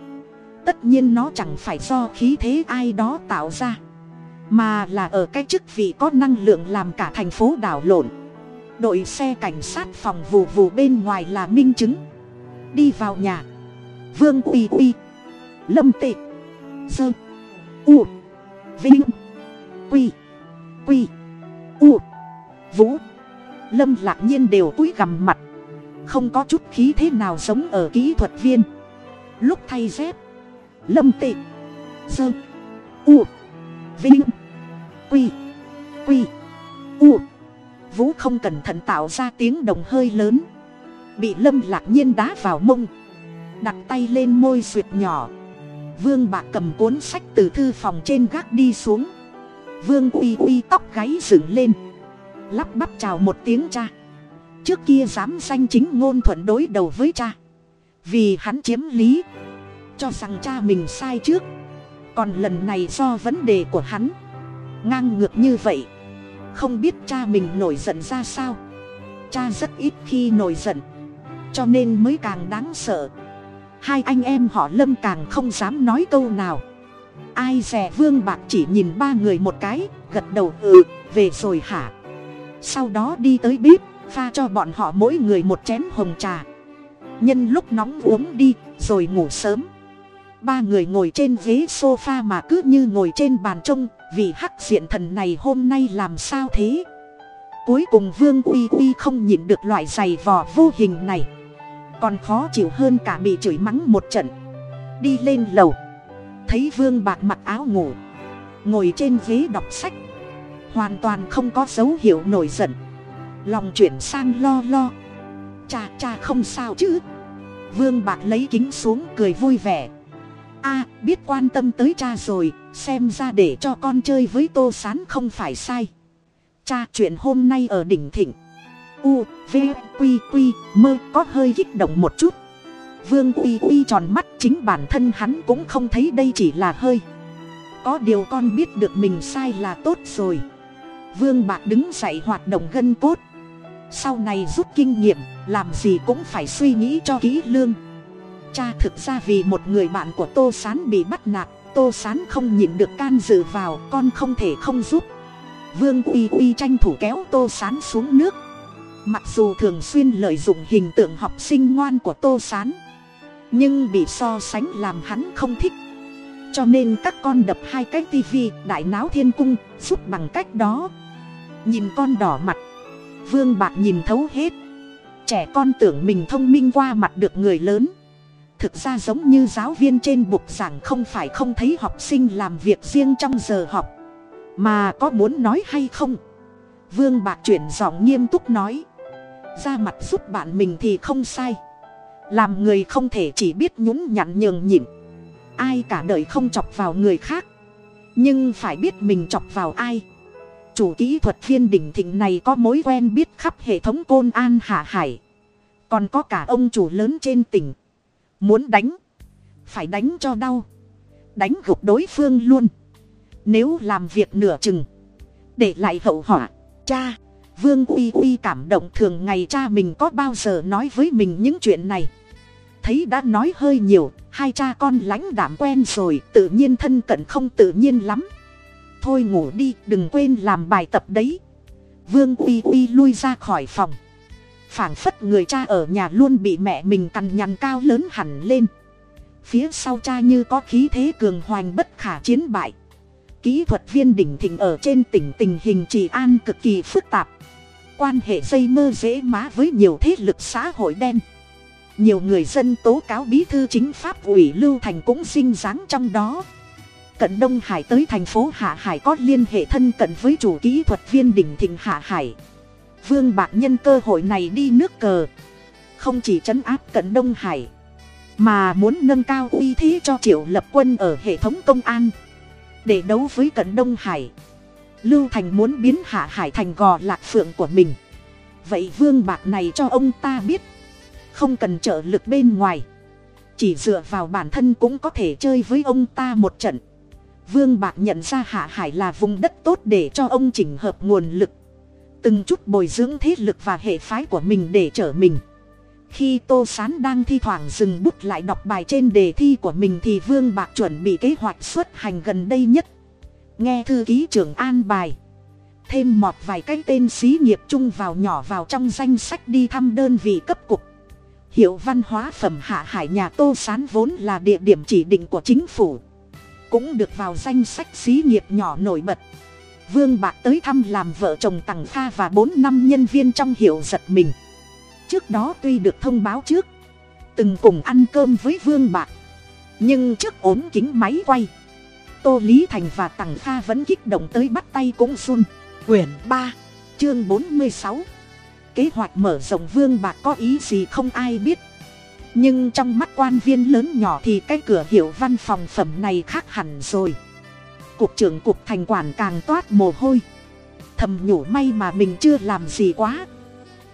Tất nhiên nó chẳng phải do khí thế ai đó tạo ra mà là ở cái chức vị có năng lượng làm cả thành phố đảo lộn. Đội xe cảnh sát phòng vù vù bên ngoài là minh chứng. Đi vào nhà. Vương uy uy. Lâm tị. Sơ. U. Vinh. Quy. Quy. U. Vũ. Lâm lạc nhiên đều cúi gằm mặt. Không có chút khí thế nào giống ở kỹ thuật viên. Lúc thay dép. Lâm tị. Sơ. U. Vinh quy. Quy. U. Vũ không cẩn thận tạo ra tiếng đồng hơi lớn. Bị lâm lạc nhiên đá vào mông. Đặt tay lên môi duyệt nhỏ. Vương bạc cầm cuốn sách từ thư phòng trên gác đi xuống. Vương uy uy tóc gáy dựng lên. Lắp bắp chào một tiếng cha. Trước kia dám danh chính ngôn thuận đối đầu với cha. Vì hắn chiếm lý. Cho rằng cha mình sai trước. Còn lần này do vấn đề của hắn ngang ngược như vậy. Không biết cha mình nổi giận ra sao. Cha rất ít khi nổi giận. Cho nên mới càng đáng sợ. Hai anh em họ lâm càng không dám nói câu nào. Ai dè vương bạc chỉ nhìn ba người một cái, gật đầu ừ về rồi hả? Sau đó đi tới bếp, pha cho bọn họ mỗi người một chén hồng trà. Nhân lúc nóng uống đi, rồi ngủ sớm. Ba người ngồi trên ghế sofa mà cứ như ngồi trên bàn trông vì hắc diện thần này hôm nay làm sao thế? Cuối cùng vương uy uy không nhịn được loại giày vò vô hình này. Còn khó chịu hơn cả bị chửi mắng một trận. Đi lên lầu. Thấy vương bạc mặc áo ngủ. Ngồi trên ghế đọc sách. Hoàn toàn không có dấu hiệu nổi giận. Lòng chuyển sang lo lo. Cha cha không sao chứ? Vương bạc lấy kính xuống cười vui vẻ a, biết quan tâm tới cha rồi, xem ra để cho con chơi với tô sán không phải sai. Cha, chuyện hôm nay ở đỉnh thịnh. U, v, q q mơ có hơi kích động một chút. Vương uy uy tròn mắt, chính bản thân hắn cũng không thấy đây chỉ là hơi. Có điều con biết được mình sai là tốt rồi. Vương bạc đứng dậy hoạt động gân cốt. Sau này rút kinh nghiệm, làm gì cũng phải suy nghĩ cho kỹ lương cha thực ra vì một người bạn của tô s á n bị bắt nạt, tô s á n không nhịn được can dự vào, con không thể không giúp. Vương uy uy tranh thủ kéo tô s á n xuống nước. Mặc dù thường xuyên lợi dụng hình tượng học sinh ngoan của tô s á n nhưng bị so sánh làm hắn không thích. Cho nên các con đập hai cái tivi, đại náo thiên cung, giúp bằng cách đó. Nhìn con đỏ mặt. Vương bạc nhìn thấu hết. Trẻ con tưởng mình thông minh qua mặt được người lớn thực ra giống như giáo viên trên bục giảng không phải không thấy học sinh làm việc riêng trong giờ học. Mà có muốn nói hay không? Vương bạc chuyển giọng nghiêm túc nói. Ra mặt giúp bạn mình thì không sai. Làm người không thể chỉ biết nhún nhặn nhường nhịn. Ai cả đời không chọc vào người khác. Nhưng phải biết mình chọc vào ai. Chủ kỹ thuật viên đỉnh thịnh này có mối quen biết khắp hệ thống côn an hạ hải. Còn có cả ông chủ lớn trên tỉnh. Muốn đánh. Phải đánh cho đau. Đánh gục đối phương luôn. Nếu làm việc nửa chừng. để lại hậu họa, cha, vương uy uy cảm động thường ngày cha mình có bao giờ nói với mình những chuyện này thấy đã nói hơi nhiều, hai cha con lãnh đảm quen rồi, tự nhiên thân cận không tự nhiên lắm thôi ngủ đi, đừng quên làm bài tập đấy vương uy uy lui ra khỏi phòng phảng phất người cha ở nhà luôn bị mẹ mình cằn nhằn cao lớn hẳn lên. Phía sau cha như có khí thế cường hoành bất khả chiến bại. Kỹ thuật viên đỉnh thịnh ở trên tỉnh tình hình trị an cực kỳ phức tạp. Quan hệ dây mơ dễ má với nhiều thế lực xã hội đen. Nhiều người dân tố cáo bí thư chính pháp ủy lưu thành cũng sinh dáng trong đó. Cận đông hải tới thành phố hạ hải có liên hệ thân cận với chủ kỹ thuật viên đỉnh thịnh hạ hải vương bạc nhân cơ hội này đi nước cờ. Không chỉ trấn áp cận đông hải, mà muốn nâng cao uy thế cho triệu lập quân ở hệ thống công an. Để đấu với cận đông hải, lưu thành muốn biến hạ hải thành gò lạc phượng của mình. Vậy vương bạc này cho ông ta biết, không cần trợ lực bên ngoài. Chỉ dựa vào bản thân cũng có thể chơi với ông ta một trận. Vương bạc nhận ra hạ hải là vùng đất tốt để cho ông chỉnh hợp nguồn lực từng chút bồi dưỡng thế lực và hệ phái của mình để trở mình. Khi tô s á n đang thi thoảng dừng bút lại đọc bài trên đề thi của mình thì vương bạc chuẩn bị kế hoạch xuất hành gần đây nhất. Nghe thư ký trưởng an bài. Thêm mọt vài cái tên xí nghiệp chung vào nhỏ vào trong danh sách đi thăm đơn vị cấp cục. Hiệu văn hóa phẩm hạ hải nhà tô s á n vốn là địa điểm chỉ định của chính phủ. Cũng được vào danh sách xí nghiệp nhỏ nổi bật vương bạc tới thăm làm vợ chồng tằng kha và bốn năm nhân viên trong hiệu giật mình. Trước đó tuy được thông báo trước, từng cùng ăn cơm với vương bạc, nhưng trước ốm kính máy quay, tô lý thành và tằng kha vẫn kích động tới bắt tay cũng run. Quyển ba, chương bốn mươi sáu, kế hoạch mở rộng vương bạc có ý gì không ai biết. Nhưng trong mắt quan viên lớn nhỏ thì cái cửa hiệu văn phòng phẩm này khác hẳn rồi cục trưởng cục thành quản càng toát mồ hôi. Thầm nhủ may mà mình chưa làm gì quá.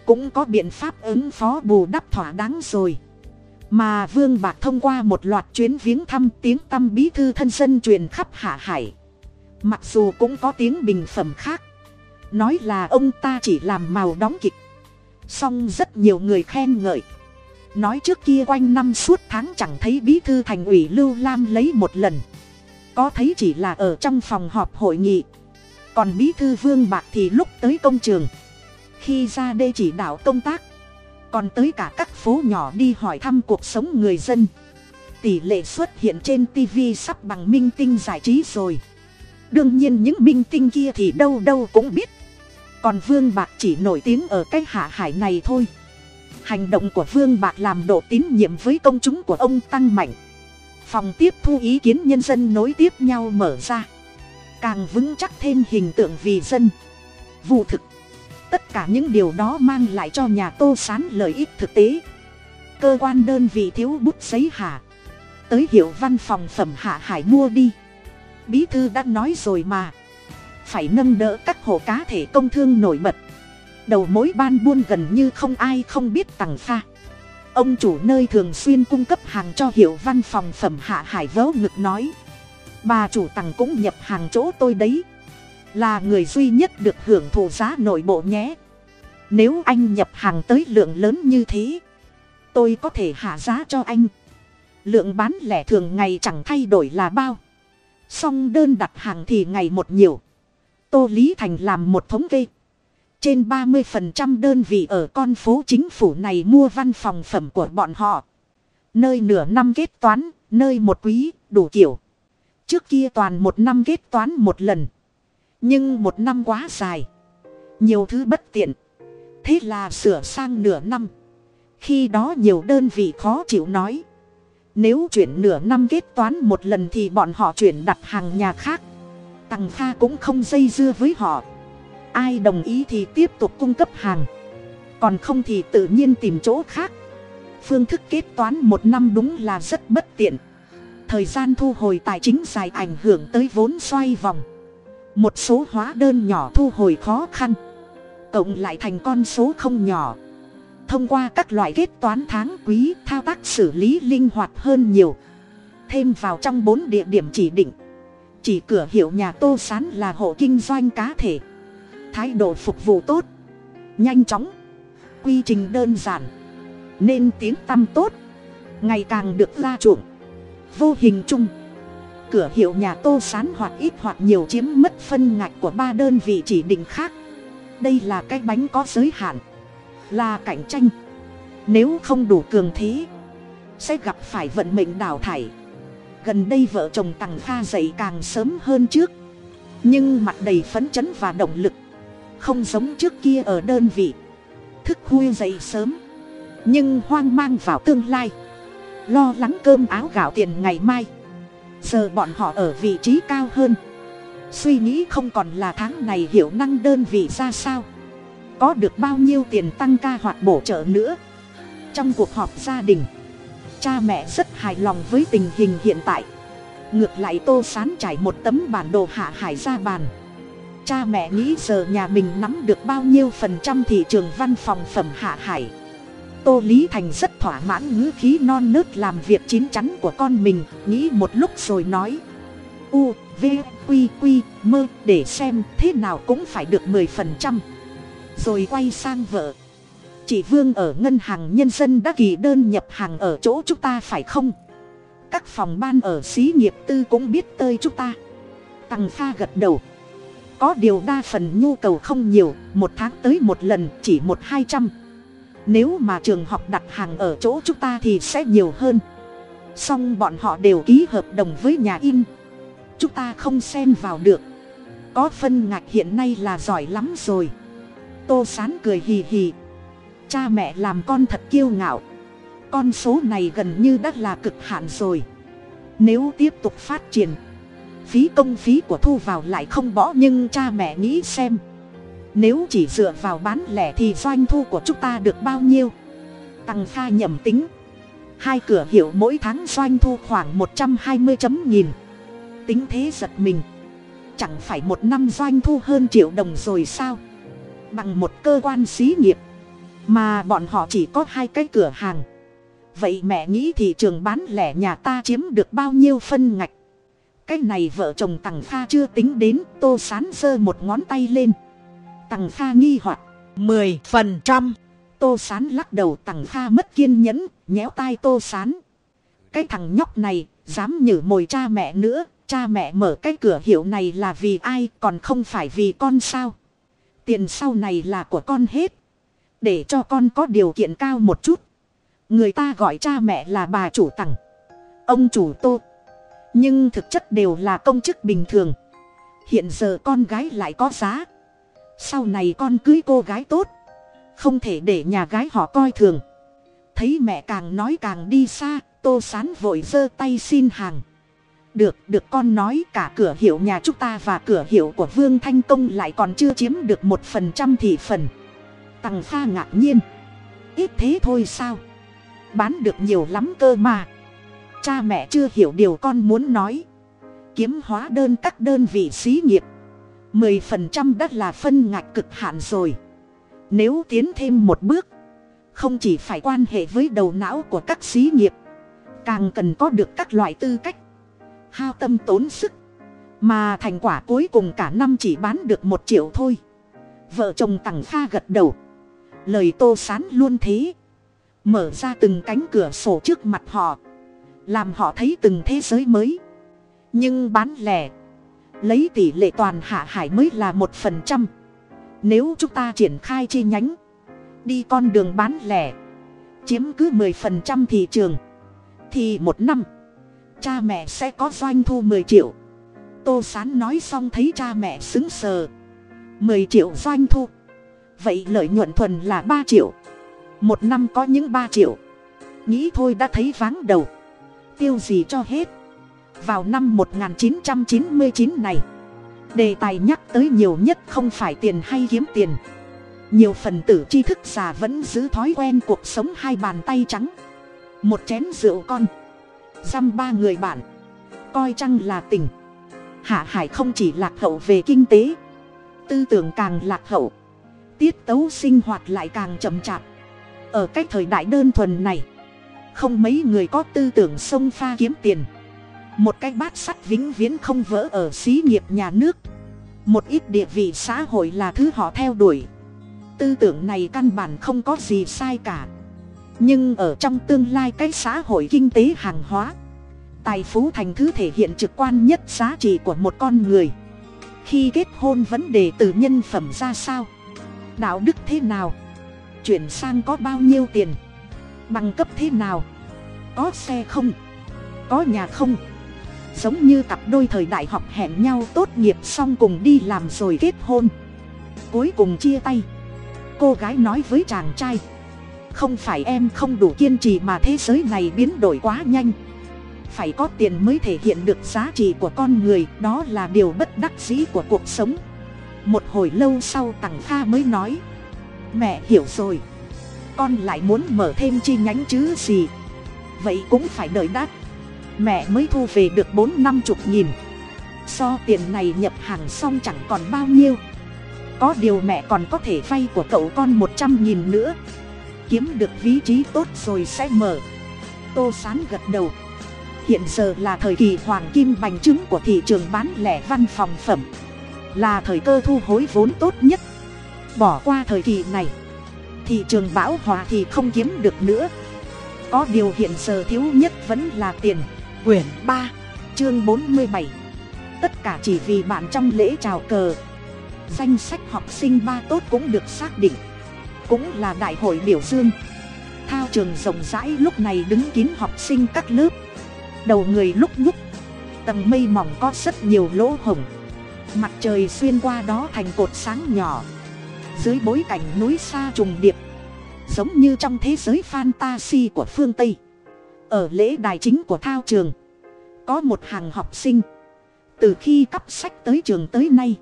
Cũng có biện pháp ứng phó bù đắp thỏa đáng rồi. Mà vương bạc thông qua một loạt chuyến viếng thăm tiếng tâm bí thư thân dân truyền khắp hạ hải. Mặc dù cũng có tiếng bình phẩm khác. Nói là ông ta chỉ làm màu đóng kịch. Song rất nhiều người khen ngợi. Nói trước kia quanh năm suốt tháng chẳng thấy bí thư thành ủy lưu lam lấy một lần có thấy chỉ là ở trong phòng họp hội nghị. Còn bí thư vương bạc thì lúc tới công trường. Khi ra đây chỉ đạo công tác. Còn tới cả các phố nhỏ đi hỏi thăm cuộc sống người dân. Tỷ lệ xuất hiện trên tv sắp bằng minh tinh giải trí rồi. Đương nhiên những minh tinh kia thì đâu đâu cũng biết. Còn vương bạc chỉ nổi tiếng ở cái hạ hải này thôi. Hành động của vương bạc làm độ tín nhiệm với công chúng của ông tăng mạnh phòng tiếp thu ý kiến nhân dân nối tiếp nhau mở ra. Càng vững chắc thêm hình tượng vì dân. Vụ thực. Tất cả những điều đó mang lại cho nhà tô sán lợi ích thực tế. Cơ quan đơn vị thiếu bút giấy hạ tới hiệu văn phòng phẩm hạ hải mua đi. Bí thư đã nói rồi mà. Phải nâng đỡ các hộ cá thể công thương nổi bật. Đầu mối ban buôn gần như không ai không biết tằng pha ông chủ nơi thường xuyên cung cấp hàng cho hiệu văn phòng phẩm hạ hải vớ ngực nói. Bà chủ tằng cũng nhập hàng chỗ tôi đấy. Là người duy nhất được hưởng thụ giá nội bộ nhé. Nếu anh nhập hàng tới lượng lớn như thế, tôi có thể hạ giá cho anh. Lượng bán lẻ thường ngày chẳng thay đổi là bao. Song đơn đặt hàng thì ngày một nhiều. Tô lý thành làm một thống kê trên ba mươi phần trăm đơn vị ở con phố chính phủ này mua văn phòng phẩm của bọn họ. Nơi nửa năm kết toán, nơi một quý, đủ kiểu. Trước kia toàn một năm kết toán một lần. Nhưng một năm quá dài. Nhiều thứ bất tiện. Thế là sửa sang nửa năm. Khi đó nhiều đơn vị khó chịu nói. Nếu chuyển nửa năm kết toán một lần thì bọn họ chuyển đặt hàng nhà khác. Tằng kha cũng không dây dưa với họ ai đồng ý thì tiếp tục cung cấp hàng. Còn không thì tự nhiên tìm chỗ khác. Phương thức kết toán một năm đúng là rất bất tiện. Thời gian thu hồi tài chính dài ảnh hưởng tới vốn xoay vòng. Một số hóa đơn nhỏ thu hồi khó khăn. Cộng lại thành con số không nhỏ. Thông qua các loại kết toán tháng quý, thao tác xử lý linh hoạt hơn nhiều. Thêm vào trong bốn địa điểm chỉ định. Chỉ cửa hiệu nhà tô sán là hộ kinh doanh cá thể thái độ phục vụ tốt, nhanh chóng, quy trình đơn giản, nên tiếng tăm tốt, ngày càng được ra chuộng, vô hình chung. Cửa hiệu nhà tô sán hoặc ít hoặc nhiều chiếm mất phân ngạch của ba đơn vị chỉ định khác. Đây là cái bánh có giới hạn, là cạnh tranh. Nếu không đủ cường thế, sẽ gặp phải vận mệnh đào thải. Gần đây vợ chồng tằng pha dậy càng sớm hơn trước, nhưng mặt đầy phấn chấn và động lực không giống trước kia ở đơn vị. Thức khuya dậy sớm, nhưng hoang mang vào tương lai. Lo lắng cơm áo gạo tiền ngày mai. Giờ bọn họ ở vị trí cao hơn. Suy nghĩ không còn là tháng này hiểu năng đơn vị ra sao. Có được bao nhiêu tiền tăng ca hoặc bổ trợ nữa. Trong cuộc họp gia đình, cha mẹ rất hài lòng với tình hình hiện tại. Ngược lại tô sán trải một tấm bản đồ hạ hải ra bàn cha mẹ nghĩ giờ nhà mình nắm được bao nhiêu phần trăm thị trường văn phòng phẩm hạ hải. Tô lý thành rất thỏa mãn ngữ khí non nớt làm việc chín chắn của con mình, nghĩ một lúc rồi nói. U, v, q q mơ để xem thế nào cũng phải được mười phần trăm. Rồi quay sang vợ. Chị vương ở ngân hàng nhân dân đã kỳ đơn nhập hàng ở chỗ chúng ta phải không? Các phòng ban ở xí nghiệp tư cũng biết tơi chúng ta. Tăng pha gật đầu có điều đa phần nhu cầu không nhiều, một tháng tới một lần, chỉ một hai trăm. Nếu mà trường học đặt hàng ở chỗ chúng ta thì sẽ nhiều hơn. Song bọn họ đều ký hợp đồng với nhà in. Chúng ta không xen vào được. Có phân ngạch hiện nay là giỏi lắm rồi. Tô sán cười hì hì. Cha mẹ làm con thật kiêu ngạo. Con số này gần như đã là cực hạn rồi. Nếu tiếp tục phát triển phí công phí của thu vào lại không bỏ nhưng cha mẹ nghĩ xem. Nếu chỉ dựa vào bán lẻ thì doanh thu của chúng ta được bao nhiêu? Tăng pha nhầm tính. Hai cửa hiệu mỗi tháng doanh thu khoảng một trăm hai mươi chấm nghìn. Tính thế giật mình. Chẳng phải một năm doanh thu hơn triệu đồng rồi sao? Bằng một cơ quan xí nghiệp. Mà bọn họ chỉ có hai cái cửa hàng. Vậy mẹ nghĩ thị trường bán lẻ nhà ta chiếm được bao nhiêu phân ngạch? Cái này vợ chồng tằng pha chưa tính đến, tô sán giơ một ngón tay lên. Tằng pha nghi hoặc, mười phần trăm. Tô sán lắc đầu, tằng pha mất kiên nhẫn, nhéo tai tô sán. Cái thằng nhóc này, dám nhử mồi cha mẹ nữa, cha mẹ mở cái cửa hiệu này là vì ai, còn không phải vì con sao? Tiền sau này là của con hết. Để cho con có điều kiện cao một chút. Người ta gọi cha mẹ là bà chủ tằng. Ông chủ tô nhưng thực chất đều là công chức bình thường. Hiện giờ con gái lại có giá. Sau này con cưới cô gái tốt. Không thể để nhà gái họ coi thường. Thấy mẹ càng nói càng đi xa, tô sán vội giơ tay xin hàng. Được được con nói, cả cửa hiệu nhà chúng ta và cửa hiệu của vương thanh công lại còn chưa chiếm được một phần trăm thị phần. Tằng pha ngạc nhiên. Ít thế thôi sao? Bán được nhiều lắm cơ mà cha mẹ chưa hiểu điều con muốn nói. Kiếm hóa đơn các đơn vị xí nghiệp. Mười phần trăm đất là phân ngạch cực hạn rồi. Nếu tiến thêm một bước, không chỉ phải quan hệ với đầu não của các xí nghiệp, càng cần có được các loại tư cách, hao tâm tốn sức. Mà thành quả cuối cùng cả năm chỉ bán được một triệu thôi. Vợ chồng tằng pha gật đầu. Lời tô sán luôn thế. Mở ra từng cánh cửa sổ trước mặt họ làm họ thấy từng thế giới mới. Nhưng bán lẻ, lấy tỷ lệ toàn hạ hải mới là một phần trăm. Nếu chúng ta triển khai chi nhánh, đi con đường bán lẻ, chiếm cứ mười phần trăm thị trường, thì một năm, cha mẹ sẽ có doanh thu mười triệu. Tô sán nói xong thấy cha mẹ xứng sờ. mười triệu doanh thu, vậy lợi nhuận thuần là ba triệu. Một năm có những ba triệu. Nghĩ thôi đã thấy váng đầu tiêu gì cho hết. Vào năm 1999 này, đề tài nhắc tới nhiều nhất không phải tiền hay kiếm tiền. Nhiều phần tử tri thức già vẫn giữ thói quen cuộc sống hai bàn tay trắng, một chén rượu con dăm ba người bạn, coi chăng là tình. Hạ hải không chỉ lạc hậu về kinh tế, tư tưởng càng lạc hậu, tiết tấu sinh hoạt lại càng chậm chạp. Ở cái thời đại đơn thuần này không mấy người có tư tưởng sông pha kiếm tiền. Một cái bát sắt vĩnh viễn không vỡ ở xí nghiệp nhà nước. Một ít địa vị xã hội là thứ họ theo đuổi. Tư tưởng này căn bản không có gì sai cả. Nhưng ở trong tương lai cái xã hội kinh tế hàng hóa, tài phú thành thứ thể hiện trực quan nhất giá trị của một con người. Khi kết hôn vấn đề từ nhân phẩm ra sao? Đạo đức thế nào? Chuyển sang có bao nhiêu tiền? Bằng cấp thế nào? Có xe không? Có nhà không? Giống như cặp đôi thời đại học hẹn nhau tốt nghiệp xong cùng đi làm rồi kết hôn. Cuối cùng chia tay. Cô gái nói với chàng trai. Không phải em không đủ kiên trì mà thế giới này biến đổi quá nhanh. Phải có tiền mới thể hiện được giá trị của con người, đó là điều bất đắc dĩ của cuộc sống. Một hồi lâu sau tằng kha mới nói. Mẹ hiểu rồi con lại muốn mở thêm chi nhánh chứ gì. Vậy cũng phải đợi đắt mẹ mới thu về được bốn năm chục nghìn. So tiền này nhập hàng xong chẳng còn bao nhiêu. Có điều mẹ còn có thể vay của cậu con một trăm nghìn nữa. Kiếm được vị trí tốt rồi sẽ mở. Tô sán gật đầu. Hiện giờ là thời kỳ hoàng kim bành trứng của thị trường bán lẻ văn phòng phẩm. Là thời cơ thu hối vốn tốt nhất. Bỏ qua thời kỳ này thị trường bão hòa thì không kiếm được nữa. Có điều hiện giờ thiếu nhất vẫn là tiền. Quyển ba, chương bốn mươi bảy. Tất cả chỉ vì bạn trong lễ chào cờ. Danh sách học sinh ba tốt cũng được xác định. Cũng là đại hội biểu dương. Thao trường rộng rãi lúc này đứng kín học sinh các lớp. Đầu người lúc nhúc. Tầng mây mỏng có rất nhiều lỗ hổng. Mặt trời xuyên qua đó thành cột sáng nhỏ dưới bối cảnh núi xa trùng điệp, giống như trong thế giới fantasy của phương tây. Ở lễ đài chính của thao trường, có một hàng học sinh. Từ khi cắp sách tới trường tới nay,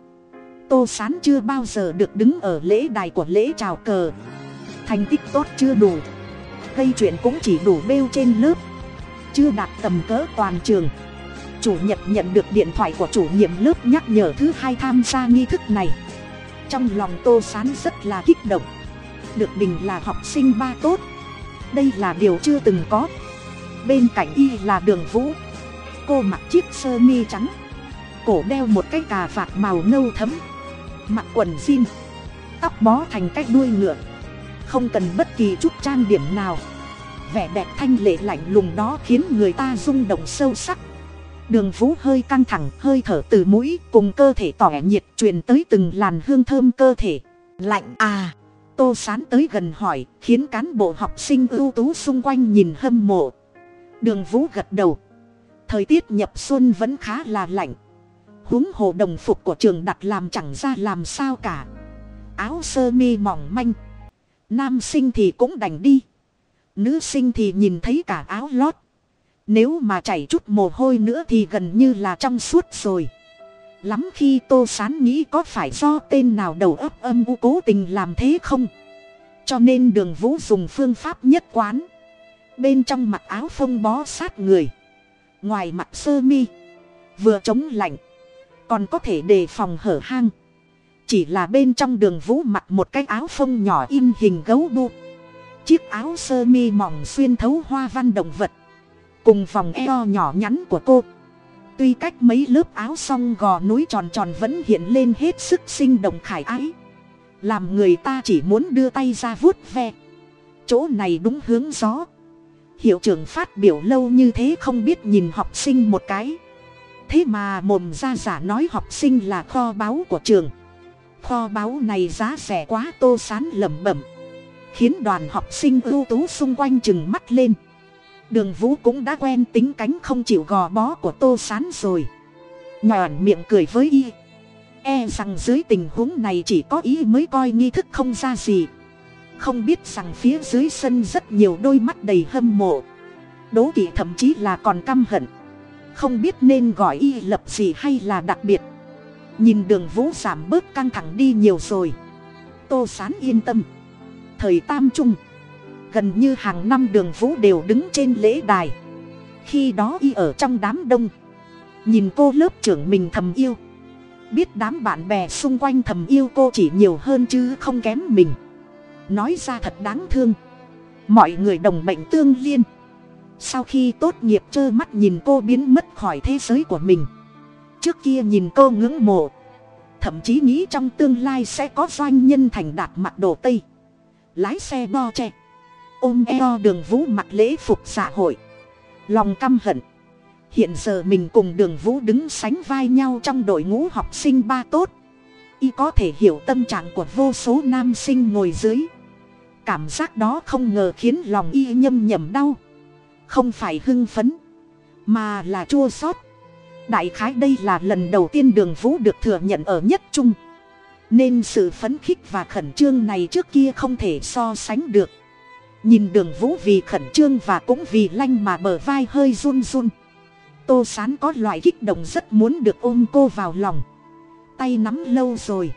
tô s á n chưa bao giờ được đứng ở lễ đài của lễ chào cờ. Thành tích tốt chưa đủ, gây chuyện cũng chỉ đủ bêu trên lớp. Chưa đạt tầm cỡ toàn trường, chủ nhật nhận được điện thoại của chủ nhiệm lớp nhắc nhở thứ hai tham gia nghi thức này trong lòng tô s á n rất là kích động. Được bình là học sinh ba tốt. Đây là điều chưa từng có. Bên cạnh y là đường vũ. Cô mặc chiếc sơ mi trắng. Cổ đeo một cái cà vạt màu nâu thấm. Mặc quần jean. Tóc bó thành cái đuôi ngựa. Không cần bất kỳ chút trang điểm nào. Vẻ đẹp thanh lệ lạnh lùng đó khiến người ta rung động sâu sắc đường vũ hơi căng thẳng, hơi thở từ mũi cùng cơ thể tỏ nhiệt truyền tới từng làn hương thơm cơ thể. Lạnh à tô sán tới gần hỏi, khiến cán bộ học sinh ưu tú xung quanh nhìn hâm mộ. Đường vũ gật đầu. Thời tiết nhập xuân vẫn khá là lạnh. Huống hồ đồng phục của trường đặt làm chẳng ra làm sao cả. Áo sơ mi mỏng manh. Nam sinh thì cũng đành đi. Nữ sinh thì nhìn thấy cả áo lót nếu mà chảy chút mồ hôi nữa thì gần như là trong suốt rồi. Lắm khi tô sán nghĩ có phải do tên nào đầu ấp âm u cố tình làm thế không? Cho nên đường vũ dùng phương pháp nhất quán. Bên trong mặc áo phông bó sát người. Ngoài mặt sơ mi. Vừa chống lạnh. Còn có thể đề phòng hở hang. Chỉ là bên trong đường vũ mặc một cái áo phông nhỏ in hình gấu bu chiếc áo sơ mi mỏng xuyên thấu hoa văn động vật cùng vòng eo nhỏ nhắn của cô. Tuy cách mấy lớp áo xong gò núi tròn tròn vẫn hiện lên hết sức sinh động khải ái. Làm người ta chỉ muốn đưa tay ra vuốt ve. Chỗ này đúng hướng gió. Hiệu trưởng phát biểu lâu như thế không biết nhìn học sinh một cái. Thế mà mồm ra giả nói học sinh là kho báu của trường. Kho báu này giá rẻ quá tô sán lẩm bẩm, khiến đoàn học sinh ưu tú xung quanh chừng mắt lên đường vũ cũng đã quen tính cánh không chịu gò bó của tô sán rồi. Nhòn miệng cười với y. E rằng dưới tình huống này chỉ có ý mới coi nghi thức không ra gì. Không biết rằng phía dưới sân rất nhiều đôi mắt đầy hâm mộ. Đố kỵ thậm chí là còn căm hận. Không biết nên gọi y lập gì hay là đặc biệt. Nhìn đường vũ giảm bớt căng thẳng đi nhiều rồi. Tô sán yên tâm. Thời tam trung gần như hàng năm đường vũ đều đứng trên lễ đài. Khi đó y ở trong đám đông. Nhìn cô lớp trưởng mình thầm yêu. Biết đám bạn bè xung quanh thầm yêu cô chỉ nhiều hơn chứ không kém mình. Nói ra thật đáng thương. Mọi người đồng bệnh tương liên. Sau khi tốt nghiệp trơ mắt nhìn cô biến mất khỏi thế giới của mình. Trước kia nhìn cô ngưỡng mộ. Thậm chí nghĩ trong tương lai sẽ có doanh nhân thành đạt mặc đồ tây. Lái xe bo tre ôm eo đường vũ mặc lễ phục xã hội. Lòng căm hận. Hiện giờ mình cùng đường vũ đứng sánh vai nhau trong đội ngũ học sinh ba tốt. Y có thể hiểu tâm trạng của vô số nam sinh ngồi dưới. Cảm giác đó không ngờ khiến lòng y nhâm nhầm đau. Không phải hưng phấn, mà là chua xót. Đại khái đây là lần đầu tiên đường vũ được thừa nhận ở nhất trung. Nên sự phấn khích và khẩn trương này trước kia không thể so sánh được nhìn đường vũ vì khẩn trương và cũng vì lanh mà bờ vai hơi run run. Tô sán có loại kích động rất muốn được ôm cô vào lòng. Tay nắm lâu rồi.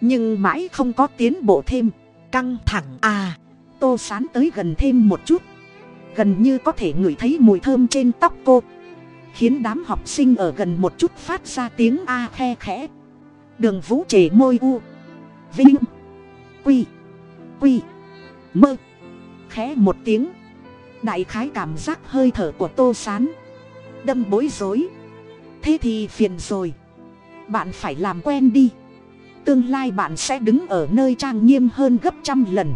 Nhưng mãi không có tiến bộ thêm. Căng thẳng à. Tô sán tới gần thêm một chút. Gần như có thể ngửi thấy mùi thơm trên tóc cô. Khiến đám học sinh ở gần một chút phát ra tiếng a khe khẽ. Đường vũ trề môi u. Vinh. Quy. Quy. Mơ khẽ một tiếng. Đại khái cảm giác hơi thở của tô sán. Đâm bối rối. Thế thì phiền rồi. Bạn phải làm quen đi. Tương lai bạn sẽ đứng ở nơi trang nghiêm hơn gấp trăm lần.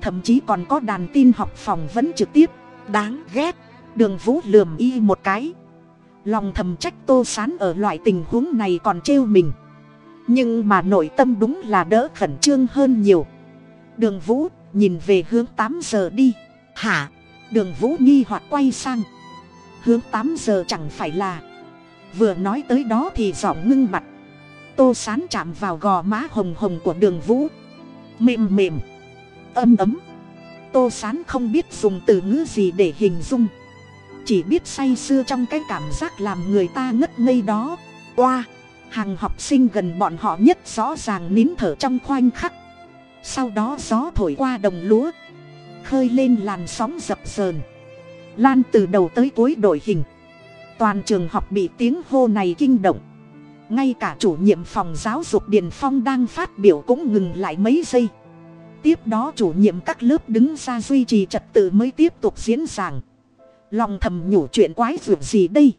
Thậm chí còn có đàn tin học phòng vẫn trực tiếp. Đáng ghét. Đường vũ lườm y một cái. Lòng thầm trách tô sán ở loại tình huống này còn trêu mình. Nhưng mà nội tâm đúng là đỡ khẩn trương hơn nhiều. Đường vũ nhìn về hướng tám giờ đi. Hả? Đường vũ nghi hoặc quay sang. Hướng tám giờ chẳng phải là. Vừa nói tới đó thì giọng ngưng mặt. Tô sán chạm vào gò má hồng hồng của đường vũ. Mềm mềm. Âm ấm. Tô sán không biết dùng từ ngữ gì để hình dung. Chỉ biết say sưa trong cái cảm giác làm người ta ngất ngây đó. Qua hàng học sinh gần bọn họ nhất rõ ràng nín thở trong khoanh khắc sau đó gió thổi qua đồng lúa. Khơi lên làn sóng dập sờn lan từ đầu tới cuối đội hình. Toàn trường học bị tiếng hô này kinh động. Ngay cả chủ nhiệm phòng giáo dục điền phong đang phát biểu cũng ngừng lại mấy giây. Tiếp đó chủ nhiệm các lớp đứng ra duy trì trật tự mới tiếp tục diễn giảng. Lòng thầm nhủ chuyện quái vượt gì đây?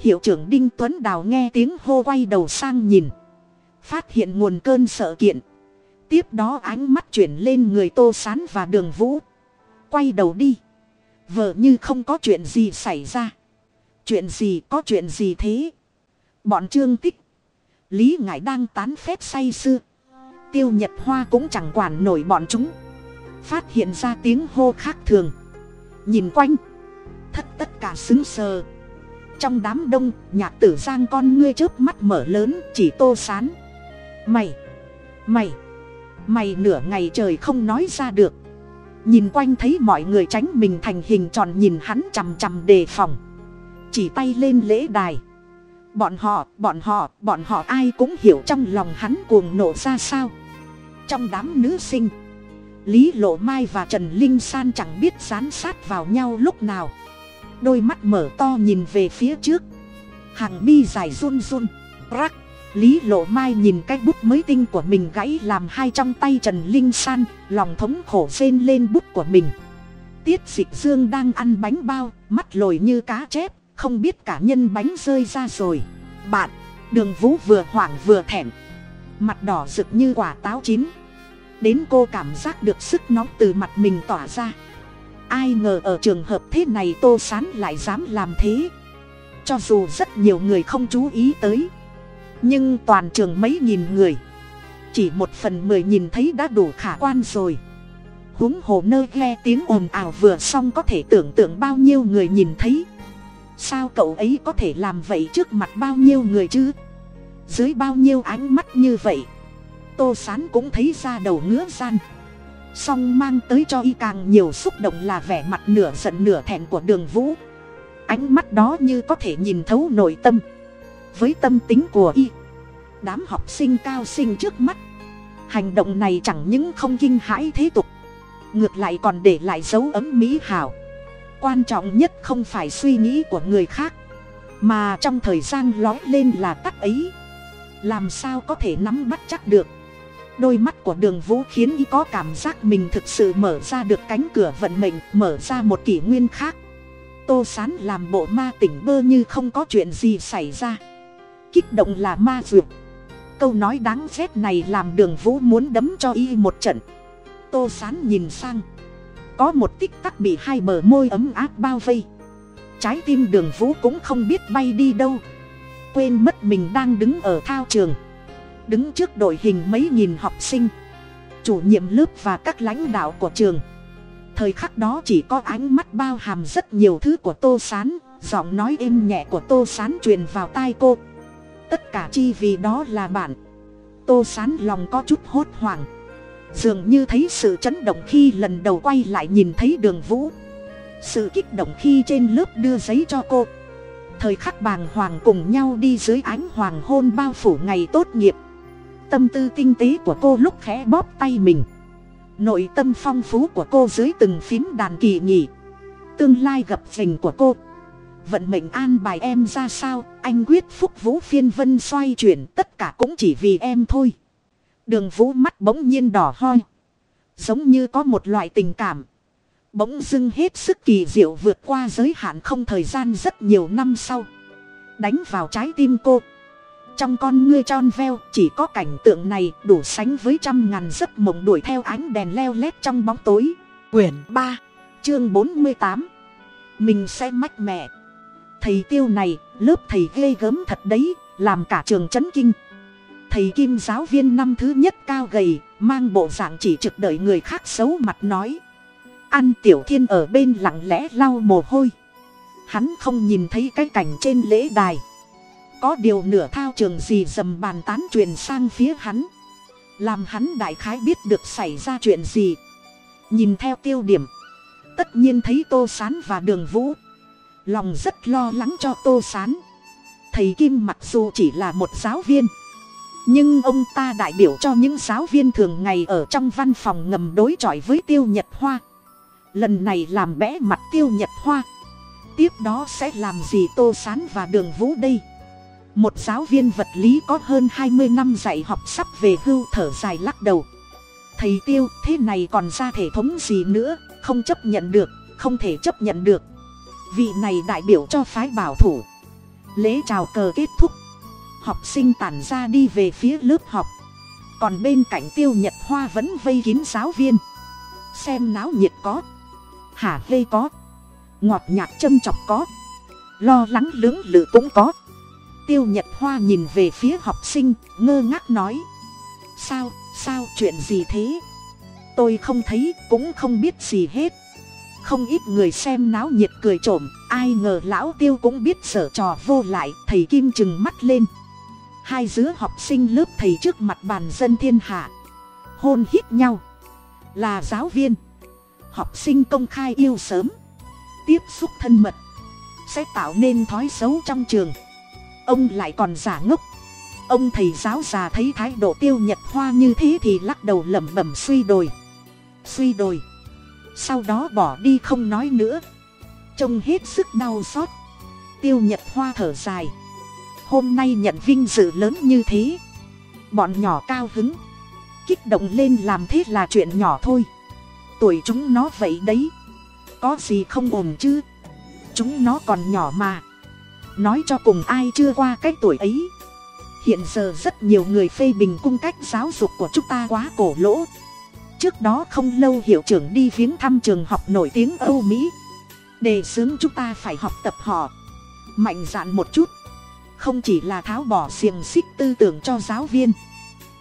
Hiệu trưởng đinh tuấn đào nghe tiếng hô quay đầu sang nhìn. Phát hiện nguồn cơn sợ kiện tiếp đó ánh mắt chuyển lên người tô sán và đường vũ. Quay đầu đi. Vợ như không có chuyện gì xảy ra. Chuyện gì có chuyện gì thế? Bọn trương tích. Lý ngải đang tán phép say sưa. Tiêu nhật hoa cũng chẳng quản nổi bọn chúng. Phát hiện ra tiếng hô khác thường. Nhìn quanh. Thất tất cả xứng sờ. Trong đám đông, nhạc tử giang con ngươi chớp mắt mở lớn, chỉ tô sán. Mày! Mày! Mày nửa ngày trời không nói ra được. Nhìn quanh thấy mọi người tránh mình thành hình tròn nhìn hắn chằm chằm đề phòng. Chỉ tay lên lễ đài. Bọn họ bọn họ bọn họ ai cũng hiểu trong lòng hắn cuồng nổ ra sao. Trong đám nữ sinh, lý lộ mai và trần linh san chẳng biết dán sát vào nhau lúc nào. Đôi mắt mở to nhìn về phía trước. Hàng mi dài run run, rắc lý lộ mai nhìn cái bút mới tinh của mình gãy làm hai trong tay trần linh san, lòng thống khổ rên lên bút của mình. Tiết dịch dương đang ăn bánh bao, mắt lồi như cá chép, không biết cả nhân bánh rơi ra rồi. Bạn, đường vũ vừa hoảng vừa thẹn. Mặt đỏ rực như quả táo chín. Đến cô cảm giác được sức nóng từ mặt mình tỏa ra. Ai ngờ ở trường hợp thế này tô sán lại dám làm thế. Cho dù rất nhiều người không chú ý tới nhưng toàn trường mấy nghìn người. Chỉ một phần mười nhìn thấy đã đủ khả quan rồi. Huống hồ nơi nghe tiếng ồn ào vừa xong có thể tưởng tượng bao nhiêu người nhìn thấy. Sao cậu ấy có thể làm vậy trước mặt bao nhiêu người chứ? Dưới bao nhiêu ánh mắt như vậy? Tô sán cũng thấy ra đầu ngứa gian. Song mang tới cho y càng nhiều xúc động là vẻ mặt nửa giận nửa thẹn của đường vũ. Ánh mắt đó như có thể nhìn thấu nội tâm với tâm tính của y. Đám học sinh cao sinh trước mắt. Hành động này chẳng những không kinh hãi thế tục, ngược lại còn để lại dấu ấm mỹ hảo quan trọng nhất không phải suy nghĩ của người khác, mà trong thời gian lói lên là tắc ấy. Làm sao có thể nắm bắt chắc được? Đôi mắt của đường vũ khiến y có cảm giác mình thực sự mở ra được cánh cửa vận mệnh, mở ra một kỷ nguyên khác. Tô sán làm bộ ma tỉnh bơ như không có chuyện gì xảy ra kích động là ma duyệt câu nói đáng ghét này làm đường vũ muốn đấm cho y một trận. Tô sán nhìn sang. Có một tích tắc bị hai bờ môi ấm áp bao vây. Trái tim đường vũ cũng không biết bay đi đâu. Quên mất mình đang đứng ở thao trường. Đứng trước đội hình mấy nghìn học sinh. Chủ nhiệm lớp và các lãnh đạo của trường. Thời khắc đó chỉ có ánh mắt bao hàm rất nhiều thứ của tô s á n giọng nói êm nhẹ của tô s á n truyền vào tai cô tất cả chi vì đó là bạn. Tô sán lòng có chút hốt hoảng. Dường như thấy sự chấn động khi lần đầu quay lại nhìn thấy đường vũ. Sự kích động khi trên lớp đưa giấy cho cô. Thời khắc bàng hoàng cùng nhau đi dưới ánh hoàng hôn bao phủ ngày tốt nghiệp. Tâm tư tinh tế của cô lúc khẽ bóp tay mình. Nội tâm phong phú của cô dưới từng phím đàn kỳ nghỉ. Tương lai gập phình của cô vận mệnh an bài em ra sao? Anh quyết phúc vũ phiên vân xoay chuyển, tất cả cũng chỉ vì em thôi. Đường vũ mắt bỗng nhiên đỏ hoi giống như có một loại tình cảm. Bỗng dưng hết sức kỳ diệu vượt qua giới hạn không thời gian rất nhiều năm sau. Đánh vào trái tim cô. Trong con ngươi tròn veo, chỉ có cảnh tượng này đủ sánh với trăm ngàn giấc mộng đuổi theo ánh đèn leo lét trong bóng tối. Quyển ba, chương bốn mươi tám. Mình sẽ mách mẹ thầy tiêu này, lớp thầy ghê gớm thật đấy, làm cả trường c h ấ n kinh. Thầy kim giáo viên năm thứ nhất cao gầy, mang bộ dạng chỉ trực đợi người khác xấu mặt nói. Ăn tiểu thiên ở bên lặng lẽ lau mồ hôi. Hắn không nhìn thấy cái cảnh trên lễ đài. Có điều nửa thao trường gì dầm bàn tán truyền sang phía hắn. Làm hắn đại khái biết được xảy ra chuyện gì. Nhìn theo tiêu điểm, tất nhiên thấy tô s á n và đường vũ lòng rất lo lắng cho tô s á n thầy kim mặc dù chỉ là một giáo viên, nhưng ông ta đại biểu cho những giáo viên thường ngày ở trong văn phòng ngầm đối chọi với tiêu nhật hoa. Lần này làm bẽ mặt tiêu nhật hoa. Tiếp đó sẽ làm gì tô s á n và đường vũ đây? Một giáo viên vật lý có hơn hai mươi năm dạy học sắp về hưu thở dài lắc đầu. Thầy tiêu, thế này còn ra thể thống gì nữa? Không chấp nhận được, không thể chấp nhận được vị này đại biểu cho phái bảo thủ. Lễ chào cờ kết thúc. Học sinh tản ra đi về phía lớp học. Còn bên cạnh tiêu nhật hoa vẫn vây kín giáo viên. Xem náo nhiệt có. Hả hê có. Ngọt nhạt châm chọc có. Lo lắng lưỡng lự cũng có. Tiêu nhật hoa nhìn về phía học sinh, ngơ ngác nói. Sao sao chuyện gì thế? Tôi không thấy, cũng không biết gì hết không ít người xem náo nhiệt cười trộm, ai ngờ lão tiêu cũng biết sở trò vô lại, thầy kim chừng mắt lên. Hai dứa học sinh lớp thầy trước mặt bàn dân thiên hạ, hôn hít nhau. Là giáo viên, học sinh công khai yêu sớm, tiếp xúc thân mật, sẽ tạo nên thói xấu trong trường. Ông lại còn giả ngốc. Ông thầy giáo già thấy thái độ tiêu nhật hoa như thế thì lắc đầu lẩm bẩm suy đồi. Suy đồi sau đó bỏ đi không nói nữa. Trông hết sức đau xót. Tiêu nhật hoa thở dài. Hôm nay nhận vinh dự lớn như thế. Bọn nhỏ cao hứng. Kích động lên làm thế là chuyện nhỏ thôi. Tuổi chúng nó vậy đấy. Có gì không ổn chứ? Chúng nó còn nhỏ mà. Nói cho cùng ai chưa qua cái tuổi ấy? Hiện giờ rất nhiều người phê bình cung cách giáo dục của chúng ta quá cổ lỗ trước đó không lâu hiệu trưởng đi viếng thăm trường học nổi tiếng âu mỹ. Đề xướng chúng ta phải học tập họ. Mạnh dạn một chút. Không chỉ là tháo bỏ xiềng xích tư tưởng cho giáo viên,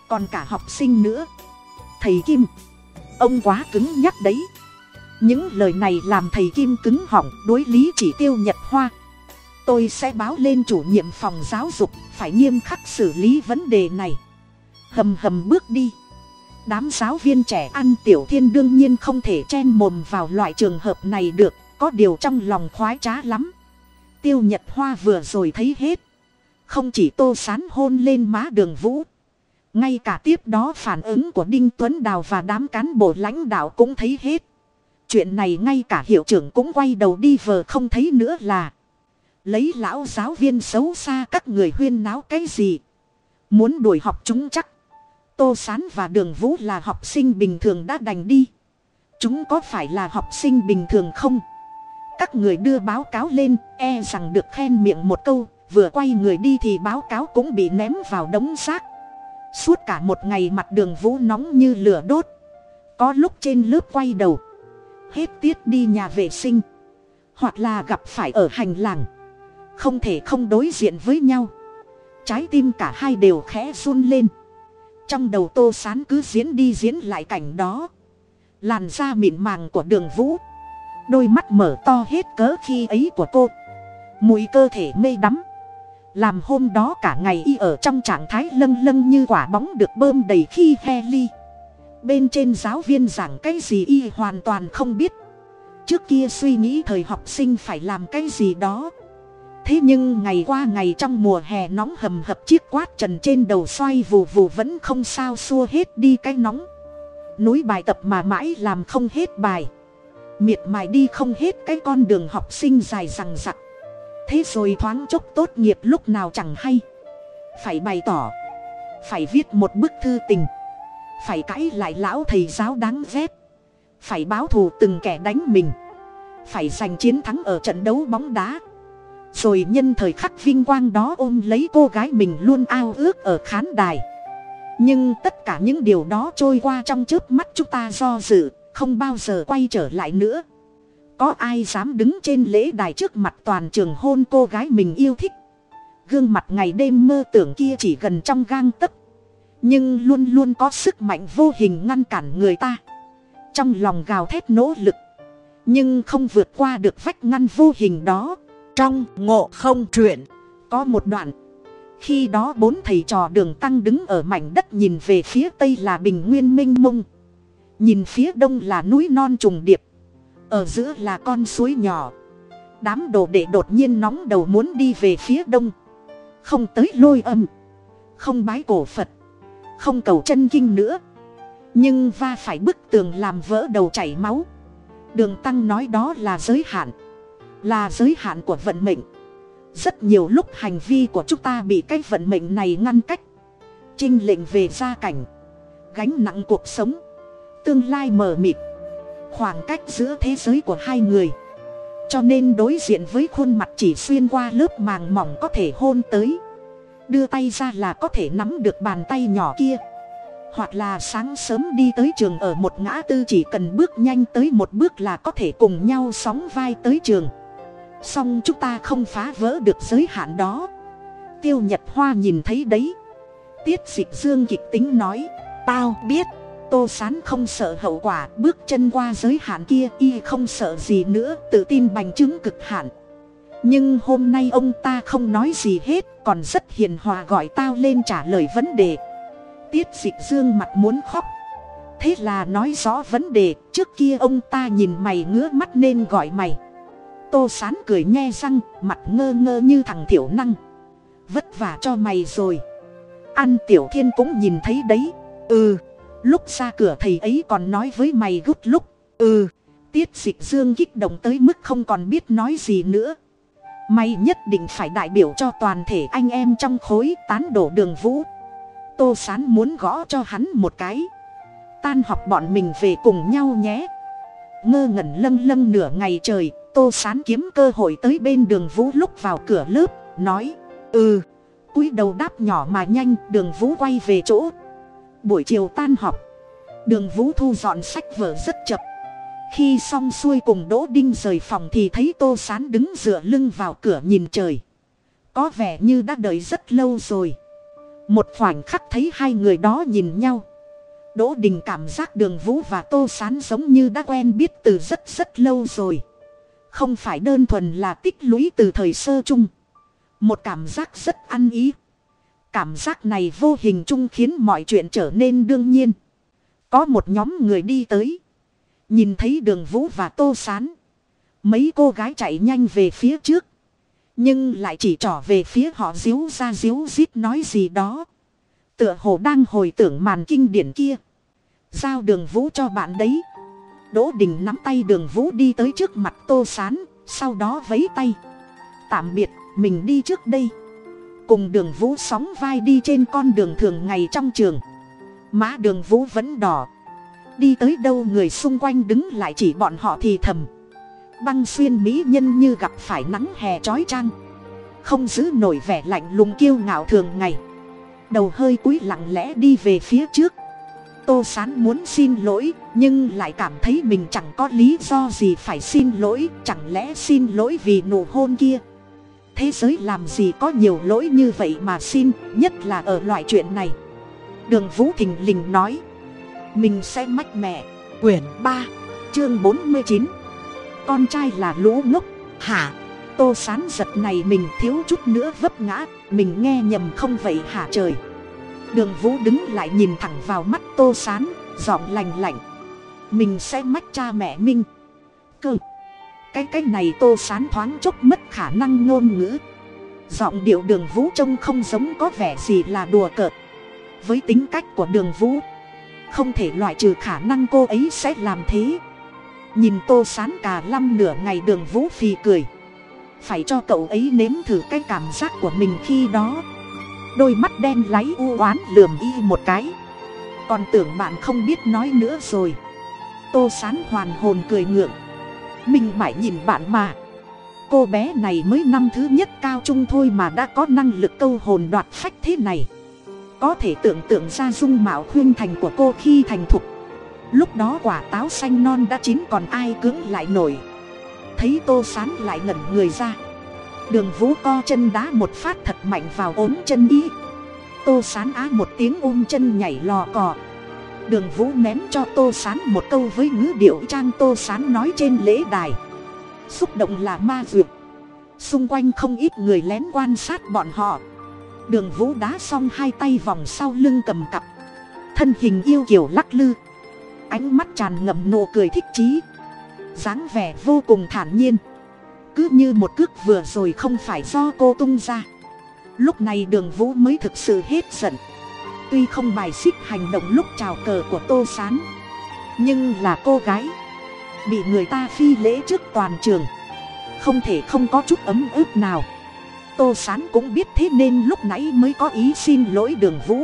còn cả học sinh nữa. Thầy kim, ông quá cứng nhắc đấy. Những lời này làm thầy kim cứng hỏng đối lý chỉ tiêu nhật hoa. Tôi sẽ báo lên chủ nhiệm phòng giáo dục, phải nghiêm khắc xử lý vấn đề này. Hầm hầm bước đi đám giáo viên trẻ ăn tiểu thiên đương nhiên không thể chen mồm vào loại trường hợp này được, có điều trong lòng khoái trá lắm. Tiêu nhật hoa vừa rồi thấy hết. Không chỉ tô sán hôn lên má đường vũ, ngay cả tiếp đó phản ứng của đinh tuấn đào và đám cán bộ lãnh đạo cũng thấy hết. Chuyện này ngay cả hiệu trưởng cũng quay đầu đi vờ không thấy nữa là, lấy lão giáo viên xấu xa các người huyên náo cái gì. Muốn đuổi học chúng chắc tô sán và đường vũ là học sinh bình thường đã đành đi. Chúng có phải là học sinh bình thường không? Các người đưa báo cáo lên e rằng được khen miệng một câu, vừa quay người đi thì báo cáo cũng bị ném vào đống xác. Suốt cả một ngày mặt đường vũ nóng như lửa đốt. Có lúc trên lớp quay đầu. Hết tiết đi nhà vệ sinh. Hoặc là gặp phải ở hành lang. Không thể không đối diện với nhau. Trái tim cả hai đều khẽ run lên trong đầu tô sán cứ diễn đi diễn lại cảnh đó. Làn da mịn màng của đường vũ. Đôi mắt mở to hết cỡ khi ấy của cô. Mùi cơ thể mê đắm. Làm hôm đó cả ngày y ở trong trạng thái lâng lâng như quả bóng được bơm đầy khi he ly. Bên trên giáo viên giảng cái gì y hoàn toàn không biết. Trước kia suy nghĩ thời học sinh phải làm cái gì đó thế nhưng ngày qua ngày trong mùa hè nóng hầm hập chiếc quát trần trên đầu xoay vù vù vẫn không sao xua hết đi cái nóng. Núi bài tập mà mãi làm không hết bài. Miệt mài đi không hết cái con đường học sinh dài rằng rặc thế rồi thoáng chốc tốt nghiệp lúc nào chẳng hay. Phải bày tỏ, phải viết một bức thư tình. Phải cãi lại lão thầy giáo đáng ghét. Phải báo thù từng kẻ đánh mình. Phải giành chiến thắng ở trận đấu bóng đá rồi nhân thời khắc vinh quang đó ôm lấy cô gái mình luôn ao ước ở khán đài. Nhưng tất cả những điều đó trôi qua trong trước mắt chúng ta do dự, không bao giờ quay trở lại nữa. Có ai dám đứng trên lễ đài trước mặt toàn trường hôn cô gái mình yêu thích? Gương mặt ngày đêm mơ tưởng kia chỉ gần trong gang tấc. Nhưng luôn luôn có sức mạnh vô hình ngăn cản người ta. Trong lòng gào thét nỗ lực. Nhưng không vượt qua được vách ngăn vô hình đó trong ngộ không truyện. Có một đoạn, khi đó bốn thầy trò đường tăng đứng ở mảnh đất nhìn về phía tây là bình nguyên minh mông. Nhìn phía đông là núi non trùng điệp. Ở giữa là con suối nhỏ. Đám đồ đệ đột nhiên nóng đầu muốn đi về phía đông. Không tới lôi âm. Không bái cổ phật. Không cầu chân kinh nữa. Nhưng va phải bức tường làm vỡ đầu chảy máu. Đường tăng nói đó là giới hạn là giới hạn của vận mệnh. Rất nhiều lúc hành vi của chúng ta bị cái vận mệnh này ngăn cách. Trinh lệnh về gia cảnh, gánh nặng cuộc sống, tương lai mờ mịt, khoảng cách giữa thế giới của hai người. Cho nên đối diện với khuôn mặt chỉ xuyên qua lớp màng mỏng có thể hôn tới, đưa tay ra là có thể nắm được bàn tay nhỏ kia. Hoặc là sáng sớm đi tới trường ở một ngã tư chỉ cần bước nhanh tới một bước là có thể cùng nhau sóng vai tới trường song chúng ta không phá vỡ được giới hạn đó. Tiêu nhật hoa nhìn thấy đấy. Tiết dịch dương kịch tính nói, tao biết, tô sán không sợ hậu quả bước chân qua giới hạn kia, y không sợ gì nữa, tự tin bành trướng cực hạn. Nhưng hôm nay ông ta không nói gì hết, còn rất hiền hòa gọi tao lên trả lời vấn đề. Tiết dịch dương mặt muốn khóc. Thế là nói rõ vấn đề, trước kia ông ta nhìn mày ngứa mắt nên gọi mày tô sán cười nhe răng, mặt ngơ ngơ như thằng thiểu năng. Vất vả cho mày rồi. Ăn tiểu thiên cũng nhìn thấy đấy. Ừ lúc ra cửa thầy ấy còn nói với mày gút lúc. Ừ tiết dịch dương kích động tới mức không còn biết nói gì nữa. Mày nhất định phải đại biểu cho toàn thể anh em trong khối tán đổ đường vũ. Tô sán muốn gõ cho hắn một cái. Tan học bọn mình về cùng nhau nhé. Ngơ ngẩn lâng lâng nửa ngày trời tô sán kiếm cơ hội tới bên đường vũ lúc vào cửa lớp, nói ừ. Cúi đầu đáp nhỏ mà nhanh, đường vũ quay về chỗ. Buổi chiều tan học, đường vũ thu dọn sách vở rất chậm. Khi xong xuôi cùng đỗ đinh rời phòng thì thấy tô sán đứng dựa lưng vào cửa nhìn trời. Có vẻ như đã đợi rất lâu rồi. Một khoảnh khắc thấy hai người đó nhìn nhau. Đỗ đình cảm giác đường vũ và tô sán giống như đã quen biết từ rất rất lâu rồi không phải đơn thuần là tích lũy từ thời sơ chung. Một cảm giác rất ăn ý. Cảm giác này vô hình chung khiến mọi chuyện trở nên đương nhiên. Có một nhóm người đi tới. Nhìn thấy đường vũ và tô sán. Mấy cô gái chạy nhanh về phía trước. Nhưng lại chỉ trỏ về phía họ díu ra díu rít nói gì đó. Tựa hồ đang hồi tưởng màn kinh điển kia. Giao đường vũ cho bạn đấy đỗ đình nắm tay đường vũ đi tới trước mặt tô sán, sau đó vấy tay. Tạm biệt, mình đi trước đây. Cùng đường vũ sóng vai đi trên con đường thường ngày trong trường. Má đường vũ vẫn đỏ. Đi tới đâu người xung quanh đứng lại chỉ bọn họ thì thầm. Băng xuyên mỹ nhân như gặp phải nắng hè trói trang không giữ nổi vẻ lạnh lùng kiêu ngạo thường ngày. Đầu hơi cúi lặng lẽ đi về phía trước tô sán muốn xin lỗi, nhưng lại cảm thấy mình chẳng có lý do gì phải xin lỗi, chẳng lẽ xin lỗi vì nụ hôn kia? Thế giới làm gì có nhiều lỗi như vậy mà xin, nhất là ở loại chuyện này. Đường vũ thình lình nói, mình sẽ mách mẹ. Quyển ba, chương bốn mươi chín. Con trai là lũ ngốc. Hả? Tô sán giật này mình thiếu chút nữa vấp ngã, mình nghe nhầm không vậy hả trời? Đường vũ đứng lại nhìn thẳng vào mắt tô sán, giọng lành lạnh. Mình sẽ mách cha mẹ minh. Cơ. Cái cái này tô sán thoáng chốc mất khả năng ngôn ngữ. Giọng điệu đường vũ trông không giống có vẻ gì là đùa cợt. Với tính cách của đường vũ, không thể loại trừ khả năng cô ấy sẽ làm thế. Nhìn tô sán cả lăm nửa ngày đường vũ phì cười. Phải cho cậu ấy nếm thử cái cảm giác của mình khi đó đôi mắt đen láy u oán lườm y một cái. Còn tưởng bạn không biết nói nữa rồi. Tô sán hoàn hồn cười ngượng. Mình mãi nhìn bạn mà. Cô bé này mới năm thứ nhất cao trung thôi mà đã có năng lực câu hồn đoạt phách thế này. Có thể tưởng tượng ra dung mạo khuyên thành của cô khi thành thục. Lúc đó quả táo xanh non đã chín còn ai cưỡng lại nổi. Thấy tô sán lại ngẩn người ra đường vũ co chân đá một phát thật mạnh vào ốm chân y. Tô sán á một tiếng ôm chân nhảy lò cò. Đường vũ ném cho tô sán một câu với ngữ điệu trang tô sán nói trên lễ đài. Xúc động là ma duyệt xung quanh không ít người lén quan sát bọn họ. Đường vũ đá xong hai tay vòng sau lưng cầm cặp. Thân hình yêu kiểu lắc lư. Ánh mắt tràn ngậm nụ cười thích chí. dáng vẻ vô cùng thản nhiên cứ như một cước vừa rồi không phải do cô tung ra. Lúc này đường vũ mới thực sự hết giận. Tuy không bài xích hành động lúc trào cờ của tô s á n nhưng là cô gái, bị người ta phi lễ trước toàn trường, không thể không có chút ấm ức nào. Tô s á n cũng biết thế nên lúc nãy mới có ý xin lỗi đường vũ.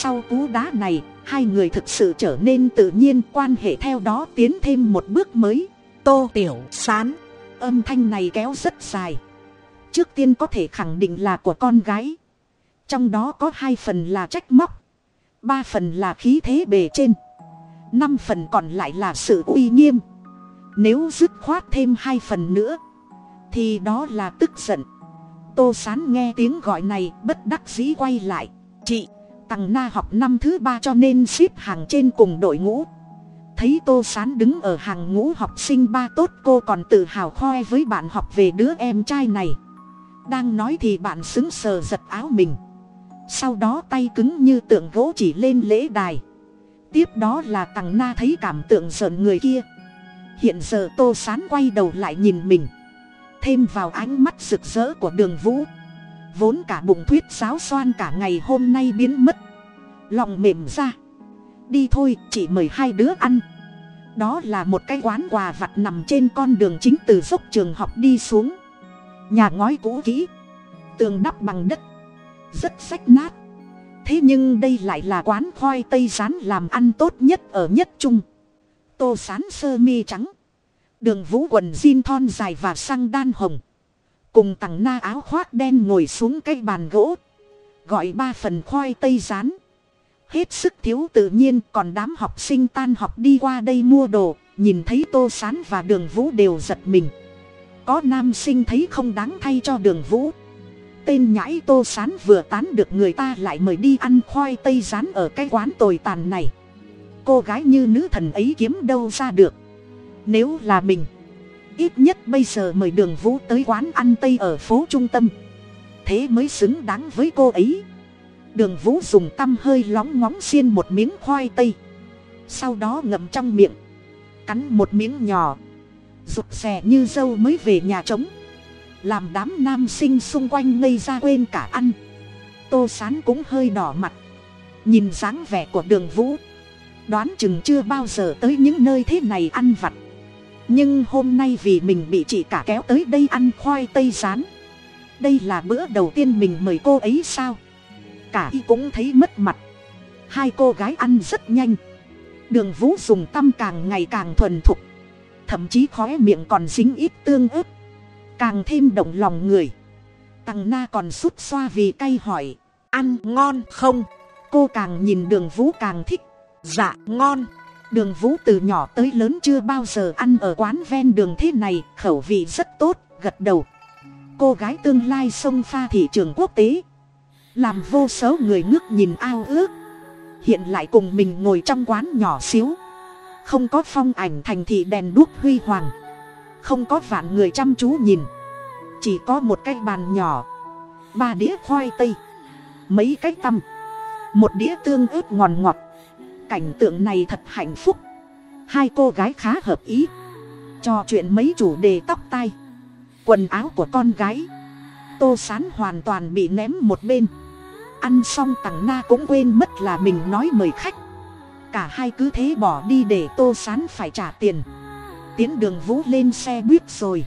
Sau cú đá này, hai người thực sự trở nên tự nhiên, quan hệ theo đó tiến thêm một bước mới. Tô tiểu sán âm thanh này kéo rất dài. Trước tiên có thể khẳng định là của con gái. Trong đó có hai phần là trách móc, ba phần là khí thế bề trên, năm phần còn lại là sự uy nghiêm. Nếu dứt khoát thêm hai phần nữa, thì đó là tức giận. Tô sán nghe tiếng gọi này bất đắc dĩ quay lại. Chị, tằng na học năm thứ ba cho nên ship hàng trên cùng đội ngũ thấy tô sán đứng ở hàng ngũ học sinh ba tốt, cô còn tự hào khoe với bạn học về đứa em trai này. Đang nói thì bạn xứng sờ giật áo mình. Sau đó tay cứng như tượng gỗ chỉ lên lễ đài. Tiếp đó là tằng na thấy cảm tượng sợn người kia. Hiện giờ tô sán quay đầu lại nhìn mình. Thêm vào ánh mắt rực rỡ của đường vũ. Vốn cả bụng thuyết giáo xoan cả ngày hôm nay biến mất. Lòng mềm ra đi thôi, chỉ mời hai đứa ăn. Đó là một cái quán quà vặt nằm trên con đường chính từ dốc trường học đi xuống. Nhà ngói cũ kỹ, tường đắp bằng đất, rất sách nát. Thế nhưng đây lại là quán khoai tây rán làm ăn tốt nhất ở nhất trung. Tô sán sơ mi trắng, đường vũ quần jean thon dài và xăng đan hồng. Cùng tằng na áo khoác đen ngồi xuống cái bàn gỗ, gọi ba phần khoai tây rán hết sức thiếu tự nhiên, còn đám học sinh tan học đi qua đây mua đồ, nhìn thấy tô sán và đường vũ đều giật mình. Có nam sinh thấy không đáng thay cho đường vũ. Tên nhãi tô sán vừa tán được người ta lại mời đi ăn khoai tây rán ở cái quán tồi tàn này. Cô gái như nữ thần ấy kiếm đâu ra được. Nếu là mình, ít nhất bây giờ mời đường vũ tới quán ăn tây ở phố trung tâm. Thế mới xứng đáng với cô ấy đường vũ dùng tăm hơi lóng ngóng xiên một miếng khoai tây. Sau đó ngậm trong miệng. Cắn một miếng nhỏ. Rụt rè như dâu mới về nhà trống. Làm đám nam sinh xung quanh ngây ra quên cả ăn. Tô sán cũng hơi đỏ mặt. Nhìn dáng vẻ của đường vũ. Đoán chừng chưa bao giờ tới những nơi thế này ăn vặt. Nhưng hôm nay vì mình bị chị cả kéo tới đây ăn khoai tây rán. Đây là bữa đầu tiên mình mời cô ấy sao? Cả y cũng thấy mất mặt. Hai cô gái ăn rất nhanh. Đường vũ dùng tăm càng ngày càng thuần thục. Thậm chí khóe miệng còn dính ít tương ớt. Càng thêm động lòng người. Tằng na còn sút xoa vì cay hỏi, ăn ngon không? Cô càng nhìn đường vũ càng thích dạ ngon. Đường vũ từ nhỏ tới lớn chưa bao giờ ăn ở quán ven đường thế này, khẩu vị rất tốt, gật đầu. Cô gái tương lai sông pha thị trường quốc tế làm vô số người ngước nhìn ao ước. Hiện lại cùng mình ngồi trong quán nhỏ xíu. Không có phong ảnh thành thị đèn đuốc huy hoàng. Không có vạn người chăm chú nhìn. Chỉ có một cái bàn nhỏ. Ba đĩa khoai tây. Mấy cái tăm. Một đĩa tương ớt ngọt ngọt. Cảnh tượng này thật hạnh phúc. Hai cô gái khá hợp ý. Trò chuyện mấy chủ đề tóc tai. Quần áo của con gái. Tô sán hoàn toàn bị ném một bên ăn xong tằng na cũng quên mất là mình nói mời khách. Cả hai cứ thế bỏ đi để tô sán phải trả tiền. Tiến đường vũ lên xe buýt rồi.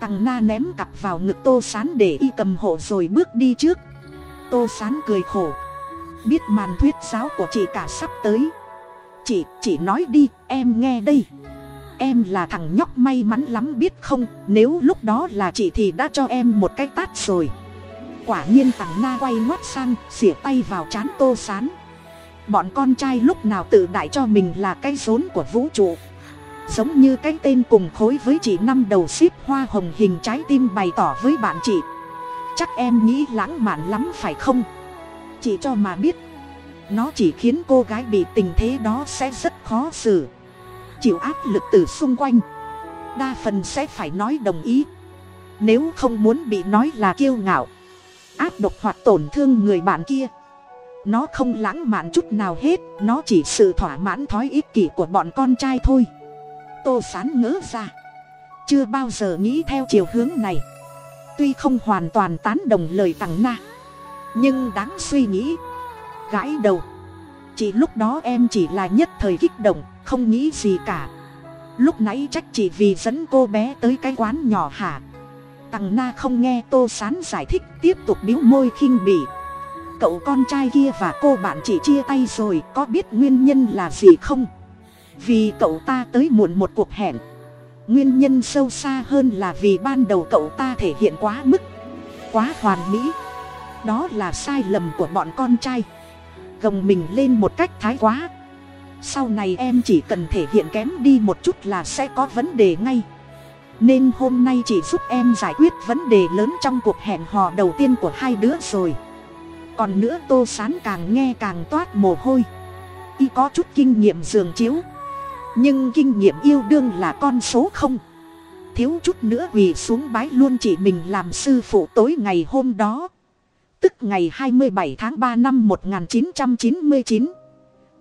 Tằng na ném cặp vào ngực tô sán để y cầm hộ rồi bước đi trước. Tô sán cười khổ. Biết màn thuyết giáo của chị cả sắp tới. Chị chị nói đi, em nghe đây. Em là thằng nhóc may mắn lắm biết không? Nếu lúc đó là chị thì đã cho em một cái tát rồi quả nhiên tằng na quay ngoắt sang, xỉa tay vào c h á n tô sán. Bọn con trai lúc nào tự đại cho mình là cái rốn của vũ trụ. Giống như cái tên cùng khối với chị năm đầu ship hoa hồng hình trái tim bày tỏ với bạn chị. Chắc em nghĩ lãng mạn lắm phải không? Chị cho mà biết. Nó chỉ khiến cô gái bị tình thế đó sẽ rất khó xử. Chịu áp lực từ xung quanh. Đa phần sẽ phải nói đồng ý. Nếu không muốn bị nói là kiêu ngạo áp độc hoặc tổn thương người bạn kia. Nó không lãng mạn chút nào hết, nó chỉ sự thỏa mãn thói ích kỷ của bọn con trai thôi. Tô sán ngỡ ra. Chưa bao giờ nghĩ theo chiều hướng này. Tuy không hoàn toàn tán đồng lời tằng na, nhưng đáng suy nghĩ, gãi đầu. Chỉ lúc đó em chỉ là nhất thời kích động, không nghĩ gì cả. Lúc nãy trách chỉ vì dẫn cô bé tới cái quán nhỏ hả? Tằng na không nghe tô sán giải thích, tiếp tục biếu môi khinh bỉ. Cậu con trai kia và cô bạn chỉ chia tay rồi, có biết nguyên nhân là gì không? Vì cậu ta tới muộn một cuộc hẹn. Nguyên nhân sâu xa hơn là vì ban đầu cậu ta thể hiện quá mức, quá hoàn mỹ. Đó là sai lầm của bọn con trai. Gồng mình lên một cách thái quá. Sau này em chỉ cần thể hiện kém đi một chút là sẽ có vấn đề ngay nên hôm nay chị giúp em giải quyết vấn đề lớn trong cuộc hẹn hò đầu tiên của hai đứa rồi. Còn nữa tô sán càng nghe càng toát mồ hôi. Y có chút kinh nghiệm giường chiếu. Nhưng kinh nghiệm yêu đương là con số không. Thiếu chút nữa quỳ xuống bái luôn chị mình làm sư phụ tối ngày hôm đó. Tức ngày hai mươi bảy tháng ba năm một nghìn chín trăm chín mươi chín,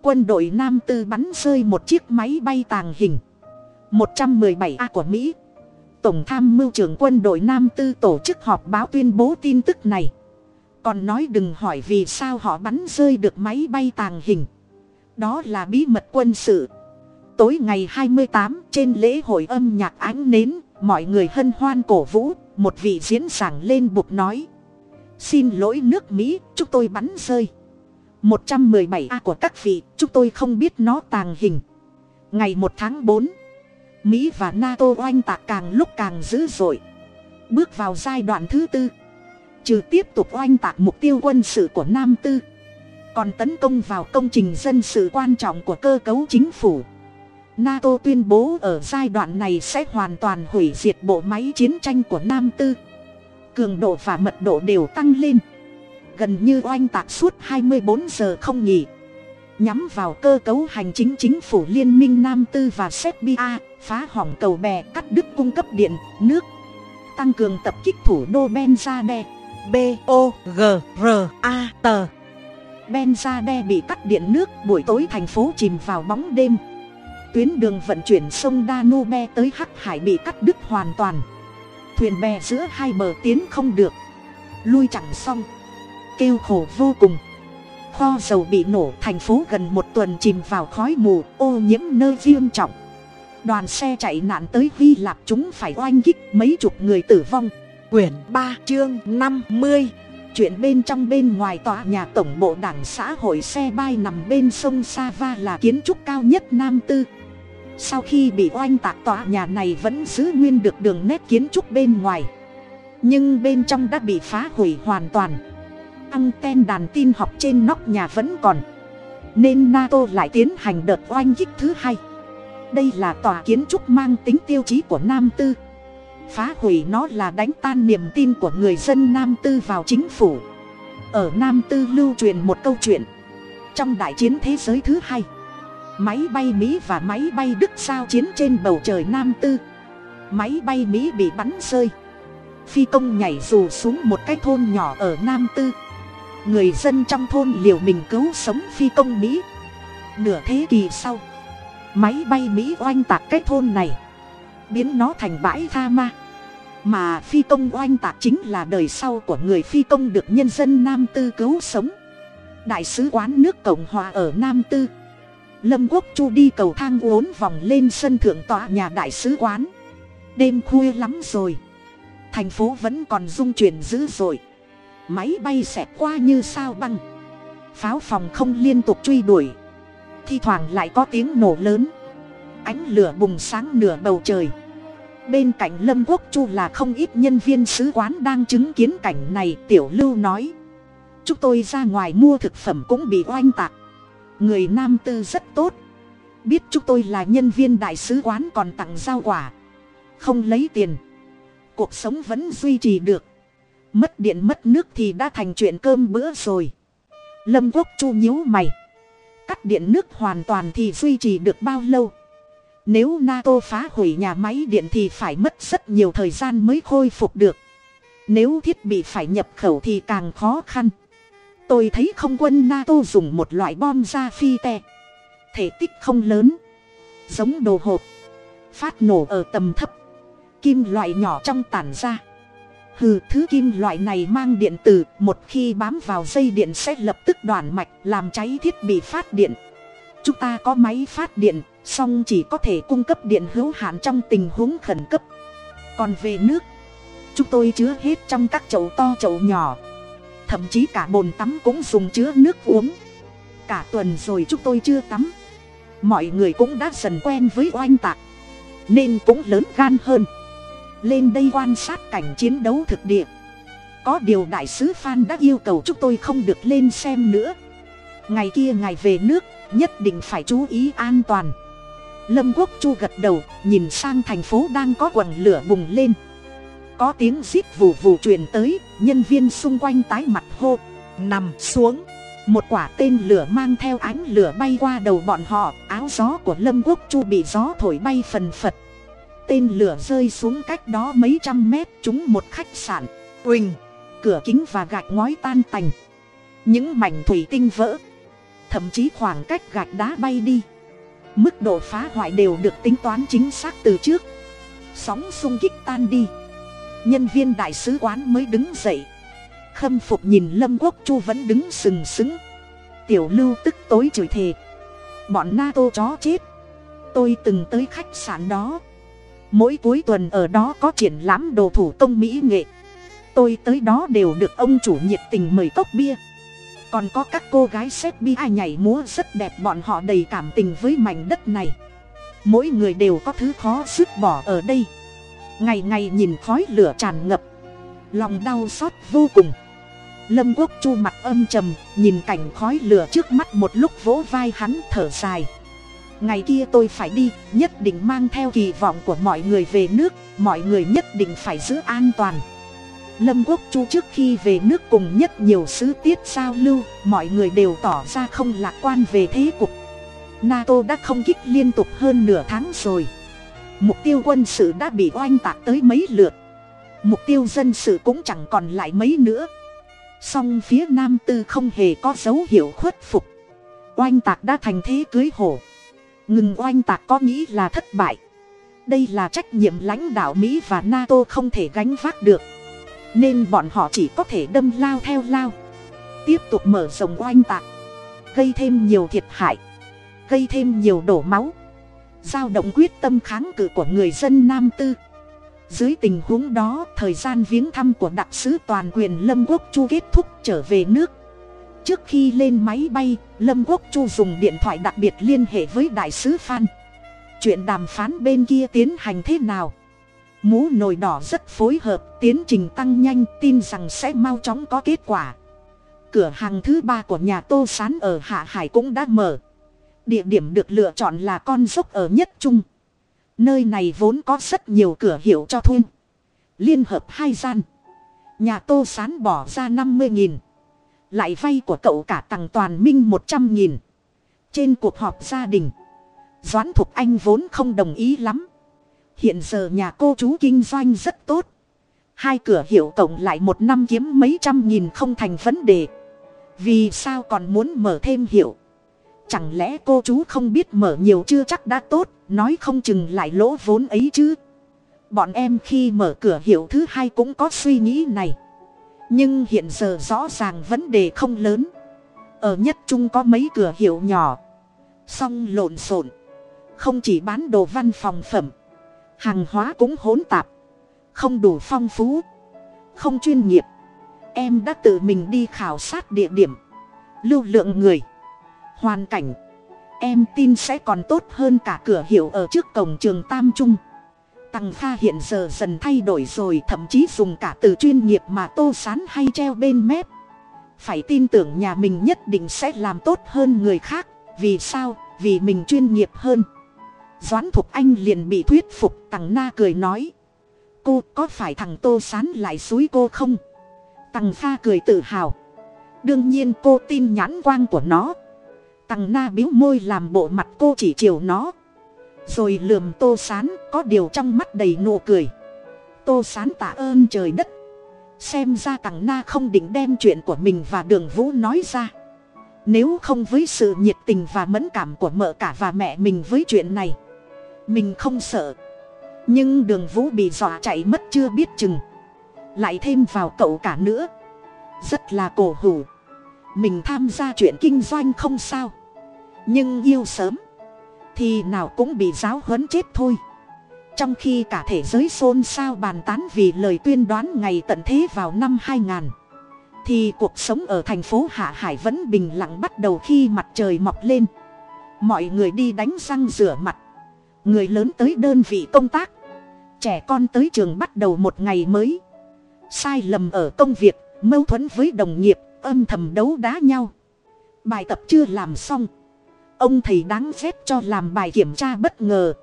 quân đội nam tư bắn rơi một chiếc máy bay tàng hình. một trăm bảy a của mỹ tổng tham mưu trưởng quân đội nam tư tổ chức họp báo tuyên bố tin tức này. Còn nói đừng hỏi vì sao họ bắn rơi được máy bay tàng hình. Đó là bí mật quân sự. Tối ngày hai mươi tám, trên lễ hội âm nhạc ánh nến, mọi người hân hoan cổ vũ, một vị diễn giảng lên bục nói. Xin lỗi nước mỹ, chúng tôi bắn rơi. Một trăm mười bảy a của các vị, chúng tôi không biết nó tàng hình. Ngày một tháng bốn mỹ và nato oanh tạc càng lúc càng dữ dội. Bước vào giai đoạn thứ tư. Trừ tiếp tục oanh tạc mục tiêu quân sự của nam tư. Còn tấn công vào công trình dân sự quan trọng của cơ cấu chính phủ. Nato tuyên bố ở giai đoạn này sẽ hoàn toàn hủy diệt bộ máy chiến tranh của nam tư. Cường độ và mật độ đều tăng lên. Gần như oanh tạc suốt 24 giờ không nghỉ. Nhắm vào cơ cấu hành chính chính phủ liên minh nam tư và serbia phá hỏng cầu bè, cắt đứt cung cấp điện, nước, tăng cường tập kích thủ đô benzade, b o g r a t. Benzade bị cắt điện nước, buổi tối thành phố chìm vào bóng đêm. Tuyến đường vận chuyển sông danube tới hắc hải bị cắt đứt hoàn toàn. Thuyền bè giữa hai bờ tiến không được. Lui chẳng xong. Kêu khổ vô cùng. Kho dầu bị nổ, thành phố gần một tuần chìm vào khói mù, ô nhiễm nơi nghiêm trọng đoàn xe chạy nạn tới hy lạp chúng phải oanh kích mấy chục người tử vong. Quyển ba, chương năm mươi. Chuyện bên trong bên ngoài tòa nhà tổng bộ đảng xã hội xe bay nằm bên sông sava là kiến trúc cao nhất nam tư. Sau khi bị oanh tạc, tòa nhà này vẫn giữ nguyên được đường nét kiến trúc bên ngoài. Nhưng bên trong đã bị phá hủy hoàn toàn. Anten đàn tin học trên nóc nhà vẫn còn. Nên NATO lại tiến hành đợt oanh kích thứ hai. Đây là tòa kiến trúc mang tính tiêu chí của Nam Tư. Phá hủy nó là đánh tan niềm tin của người dân Nam Tư vào chính phủ. Ở Nam Tư lưu truyền một câu chuyện. Trong đại chiến thế giới thứ hai, Máy bay Mỹ và máy bay Đức sao chiến trên bầu trời Nam Tư. Máy bay Mỹ bị bắn rơi. Phi công nhảy dù xuống một cái thôn nhỏ ở Nam Tư. Người dân trong thôn liều mình cứu sống phi công Mỹ. Nửa thế kỷ sau Máy bay Mỹ oanh tạc cái thôn này. Biến nó thành bãi tha ma. Mà phi công oanh tạc chính là đời sau của người phi công được nhân dân Nam Tư cứu sống. Đại sứ quán nước Cộng Hòa ở Nam Tư. Lâm Quốc Chu đi cầu thang uốn vòng lên sân thượng tọa nhà đại sứ quán. Đêm khuya lắm rồi. Thành phố vẫn còn rung chuyển dữ dội. Máy bay xẹt qua như sao băng. Pháo phòng không liên tục truy đuổi. Thi thoảng lại có tiếng nổ lớn. Ánh lửa bùng sáng nửa bầu trời. Bên cạnh Lâm Quốc Chu là không ít nhân viên sứ quán đang chứng kiến cảnh này, Tiểu Lưu nói. Chúng tôi ra ngoài mua thực phẩm cũng bị oanh tạc. Người Nam Tư rất tốt. Biết chúng tôi là nhân viên đại sứ quán còn tặng giao quả. Không lấy tiền. Cuộc sống vẫn duy trì được. Mất điện mất nước thì đã thành chuyện cơm bữa rồi. Lâm Quốc Chu nhíu mày. Cắt điện nước hoàn toàn thì duy trì được bao lâu? Nếu NATO phá hủy nhà máy điện thì phải mất rất nhiều thời gian mới khôi phục được. Nếu thiết bị phải nhập khẩu thì càng khó khăn. Tôi thấy không quân NATO dùng một loại bom ra phi te. Thể tích không lớn. Giống đồ hộp. Phát nổ ở tầm thấp. Kim loại nhỏ trong tản ra. Hừ, thứ kim loại này mang điện tử, một khi bám vào dây điện sẽ lập tức đoạn mạch, làm cháy thiết bị phát điện. Chúng ta có máy phát điện, song chỉ có thể cung cấp điện hữu hạn trong tình huống khẩn cấp. Còn về nước, chúng tôi chứa hết trong các chậu to chậu nhỏ. Thậm chí cả bồn tắm cũng dùng chứa nước uống. Cả tuần rồi chúng tôi chưa tắm. Mọi người cũng đã dần quen với oanh tạc, nên cũng lớn gan hơn lên đây quan sát cảnh chiến đấu thực địa. Có điều đại sứ phan đã yêu cầu chúng tôi không được lên xem nữa. Ngày kia ngày về nước, nhất định phải chú ý an toàn. Lâm quốc chu gật đầu, nhìn sang thành phố đang có quần lửa bùng lên. Có tiếng rít vù vù truyền tới, nhân viên xung quanh tái mặt hô, nằm xuống. Một quả tên lửa mang theo ánh lửa bay qua đầu bọn họ, áo gió của lâm quốc chu bị gió thổi bay phần phật tên lửa rơi xuống cách đó mấy trăm mét trúng một khách sạn uỳnh cửa kính và gạch ngói tan tành. Những mảnh thủy tinh vỡ, thậm chí khoảng cách gạch đá bay đi. Mức độ phá hoại đều được tính toán chính xác từ trước. Sóng xung kích tan đi. Nhân viên đại sứ quán mới đứng dậy. Khâm phục nhìn lâm quốc chu vẫn đứng sừng sững. Tiểu lưu tức tối chửi thề. Bọn nato chó chết. Tôi từng tới khách sạn đó mỗi cuối tuần ở đó có triển lãm đồ thủ công mỹ nghệ. Tôi tới đó đều được ông chủ nhiệt tình mời cốc bia. Còn có các cô gái xếp bi ai nhảy múa rất đẹp bọn họ đầy cảm tình với mảnh đất này. Mỗi người đều có thứ khó dứt bỏ ở đây. Ngày ngày nhìn khói lửa tràn ngập. Lòng đau xót vô cùng. Lâm quốc chu mặt âm trầm, nhìn cảnh khói lửa trước mắt một lúc vỗ vai hắn thở dài ngày kia tôi phải đi, nhất định mang theo kỳ vọng của mọi người về nước, mọi người nhất định phải giữ an toàn. Lâm quốc chu trước khi về nước cùng nhất nhiều sứ tiết giao lưu, mọi người đều tỏ ra không lạc quan về thế cục. Nato đã không kích liên tục hơn nửa tháng rồi. Mục tiêu quân sự đã bị oanh tạc tới mấy lượt. Mục tiêu dân sự cũng chẳng còn lại mấy nữa. Song phía nam tư không hề có dấu hiệu khuất phục. Oanh tạc đã thành thế cưới hổ ngừng oanh tạc có nghĩ là thất bại. Đây là trách nhiệm lãnh đạo mỹ và nato không thể gánh vác được. Nên bọn họ chỉ có thể đâm lao theo lao. Tiếp tục mở rộng oanh tạc. Gây thêm nhiều thiệt hại. Gây thêm nhiều đổ máu. Giao động quyết tâm kháng cự của người dân nam tư. Dưới tình huống đó, thời gian viếng thăm của đặc sứ toàn quyền lâm quốc chu kết thúc trở về nước trước khi lên máy bay, lâm quốc chu dùng điện thoại đặc biệt liên hệ với đại sứ phan. Chuyện đàm phán bên kia tiến hành thế nào? Mũ nồi đỏ rất phối hợp, tiến trình tăng nhanh, tin rằng sẽ mau chóng có kết quả. Cửa hàng thứ ba của nhà tô sán ở hạ hải cũng đã mở. Địa điểm được lựa chọn là con dốc ở nhất trung. Nơi này vốn có rất nhiều cửa hiệu cho thuê. Liên hợp hai gian. Nhà tô sán bỏ ra năm mươi nghìn lại vay của cậu cả tặng toàn minh một trăm nghìn. Trên cuộc họp gia đình, doãn thục anh vốn không đồng ý lắm. Hiện giờ nhà cô chú kinh doanh rất tốt. Hai cửa hiệu tổng lại một năm kiếm mấy trăm nghìn không thành vấn đề. Vì sao còn muốn mở thêm hiệu? Chẳng lẽ cô chú không biết mở nhiều chưa chắc đã tốt, nói không chừng lại lỗ vốn ấy chứ? Bọn em khi mở cửa hiệu thứ hai cũng có suy nghĩ này nhưng hiện giờ rõ ràng vấn đề không lớn. Ở nhất trung có mấy cửa hiệu nhỏ. Song lộn xộn. Không chỉ bán đồ văn phòng phẩm. Hàng hóa cũng hỗn tạp. Không đủ phong phú. Không chuyên nghiệp. Em đã tự mình đi khảo sát địa điểm. Lưu lượng người. Hoàn cảnh. Em tin sẽ còn tốt hơn cả cửa hiệu ở trước cổng trường tam trung. Tằng kha hiện giờ dần thay đổi rồi, thậm chí dùng cả từ chuyên nghiệp mà tô sán hay treo bên mép. Phải tin tưởng nhà mình nhất định sẽ làm tốt hơn người khác, vì sao? Vì mình chuyên nghiệp hơn. Doãn thục anh liền bị thuyết phục tằng na cười nói. Cô, có phải thằng tô sán lại xúi cô không? Tằng kha cười tự hào. Đương nhiên cô tin nhãn quang của nó. Tằng na biếu môi làm bộ mặt cô chỉ chiều nó rồi lườm tô sán, có điều trong mắt đầy nụ cười. Tô sán tạ ơn trời đất. Xem ra tằng na không định đem chuyện của mình và đường vũ nói ra. Nếu không với sự nhiệt tình và mẫn cảm của mợ cả và mẹ mình với chuyện này, mình không sợ. Nhưng đường vũ bị dọa chạy mất chưa biết chừng. Lại thêm vào cậu cả nữa. Rất là cổ hủ. Mình tham gia chuyện kinh doanh không sao. Nhưng yêu sớm thì nào cũng bị giáo huấn chết thôi. Trong khi cả thế giới xôn xao bàn tán vì lời tuyên đoán ngày tận thế vào năm 2000 thì cuộc sống ở thành phố hạ hải vẫn bình lặng bắt đầu khi mặt trời mọc lên. Mọi người đi đánh răng rửa mặt. Người lớn tới đơn vị công tác. Trẻ con tới trường bắt đầu một ngày mới. Sai lầm ở công việc, mâu thuẫn với đồng nghiệp, âm thầm đấu đá nhau. Bài tập chưa làm xong ông thầy đáng ghét cho làm bài kiểm tra bất ngờ.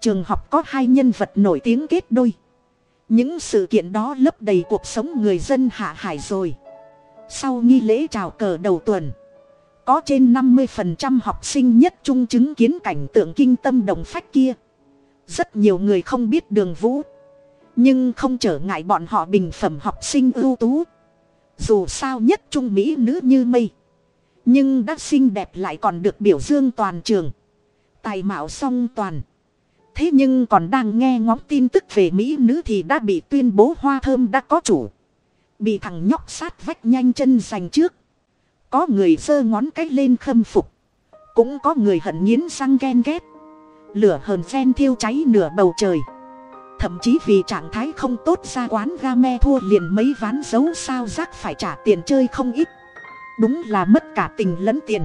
Trường học có hai nhân vật nổi tiếng kết đôi. Những sự kiện đó lấp đầy cuộc sống người dân hạ hải rồi. Sau nghi lễ chào cờ đầu tuần, có trên năm mươi phần trăm học sinh nhất trung chứng kiến cảnh tượng kinh tâm đồng phách kia. Rất nhiều người không biết đường vũ, nhưng không trở ngại bọn họ bình phẩm học sinh ưu tú. Dù sao nhất trung mỹ nữ như mây nhưng đã xinh đẹp lại còn được biểu dương toàn trường. Tài mạo song toàn. Thế nhưng còn đang nghe ngóng tin tức về mỹ nữ thì đã bị tuyên bố hoa thơm đã có chủ. Bị thằng nhóc sát vách nhanh chân giành trước. Có người giơ ngón cái lên khâm phục. Cũng có người hận nghiến răng ghen ghét. Lửa hờn phen thiêu cháy nửa bầu trời. Thậm chí vì trạng thái không tốt ra quán game thua liền mấy ván dấu sao rác phải trả tiền chơi không ít đúng là mất cả tình lẫn tiền.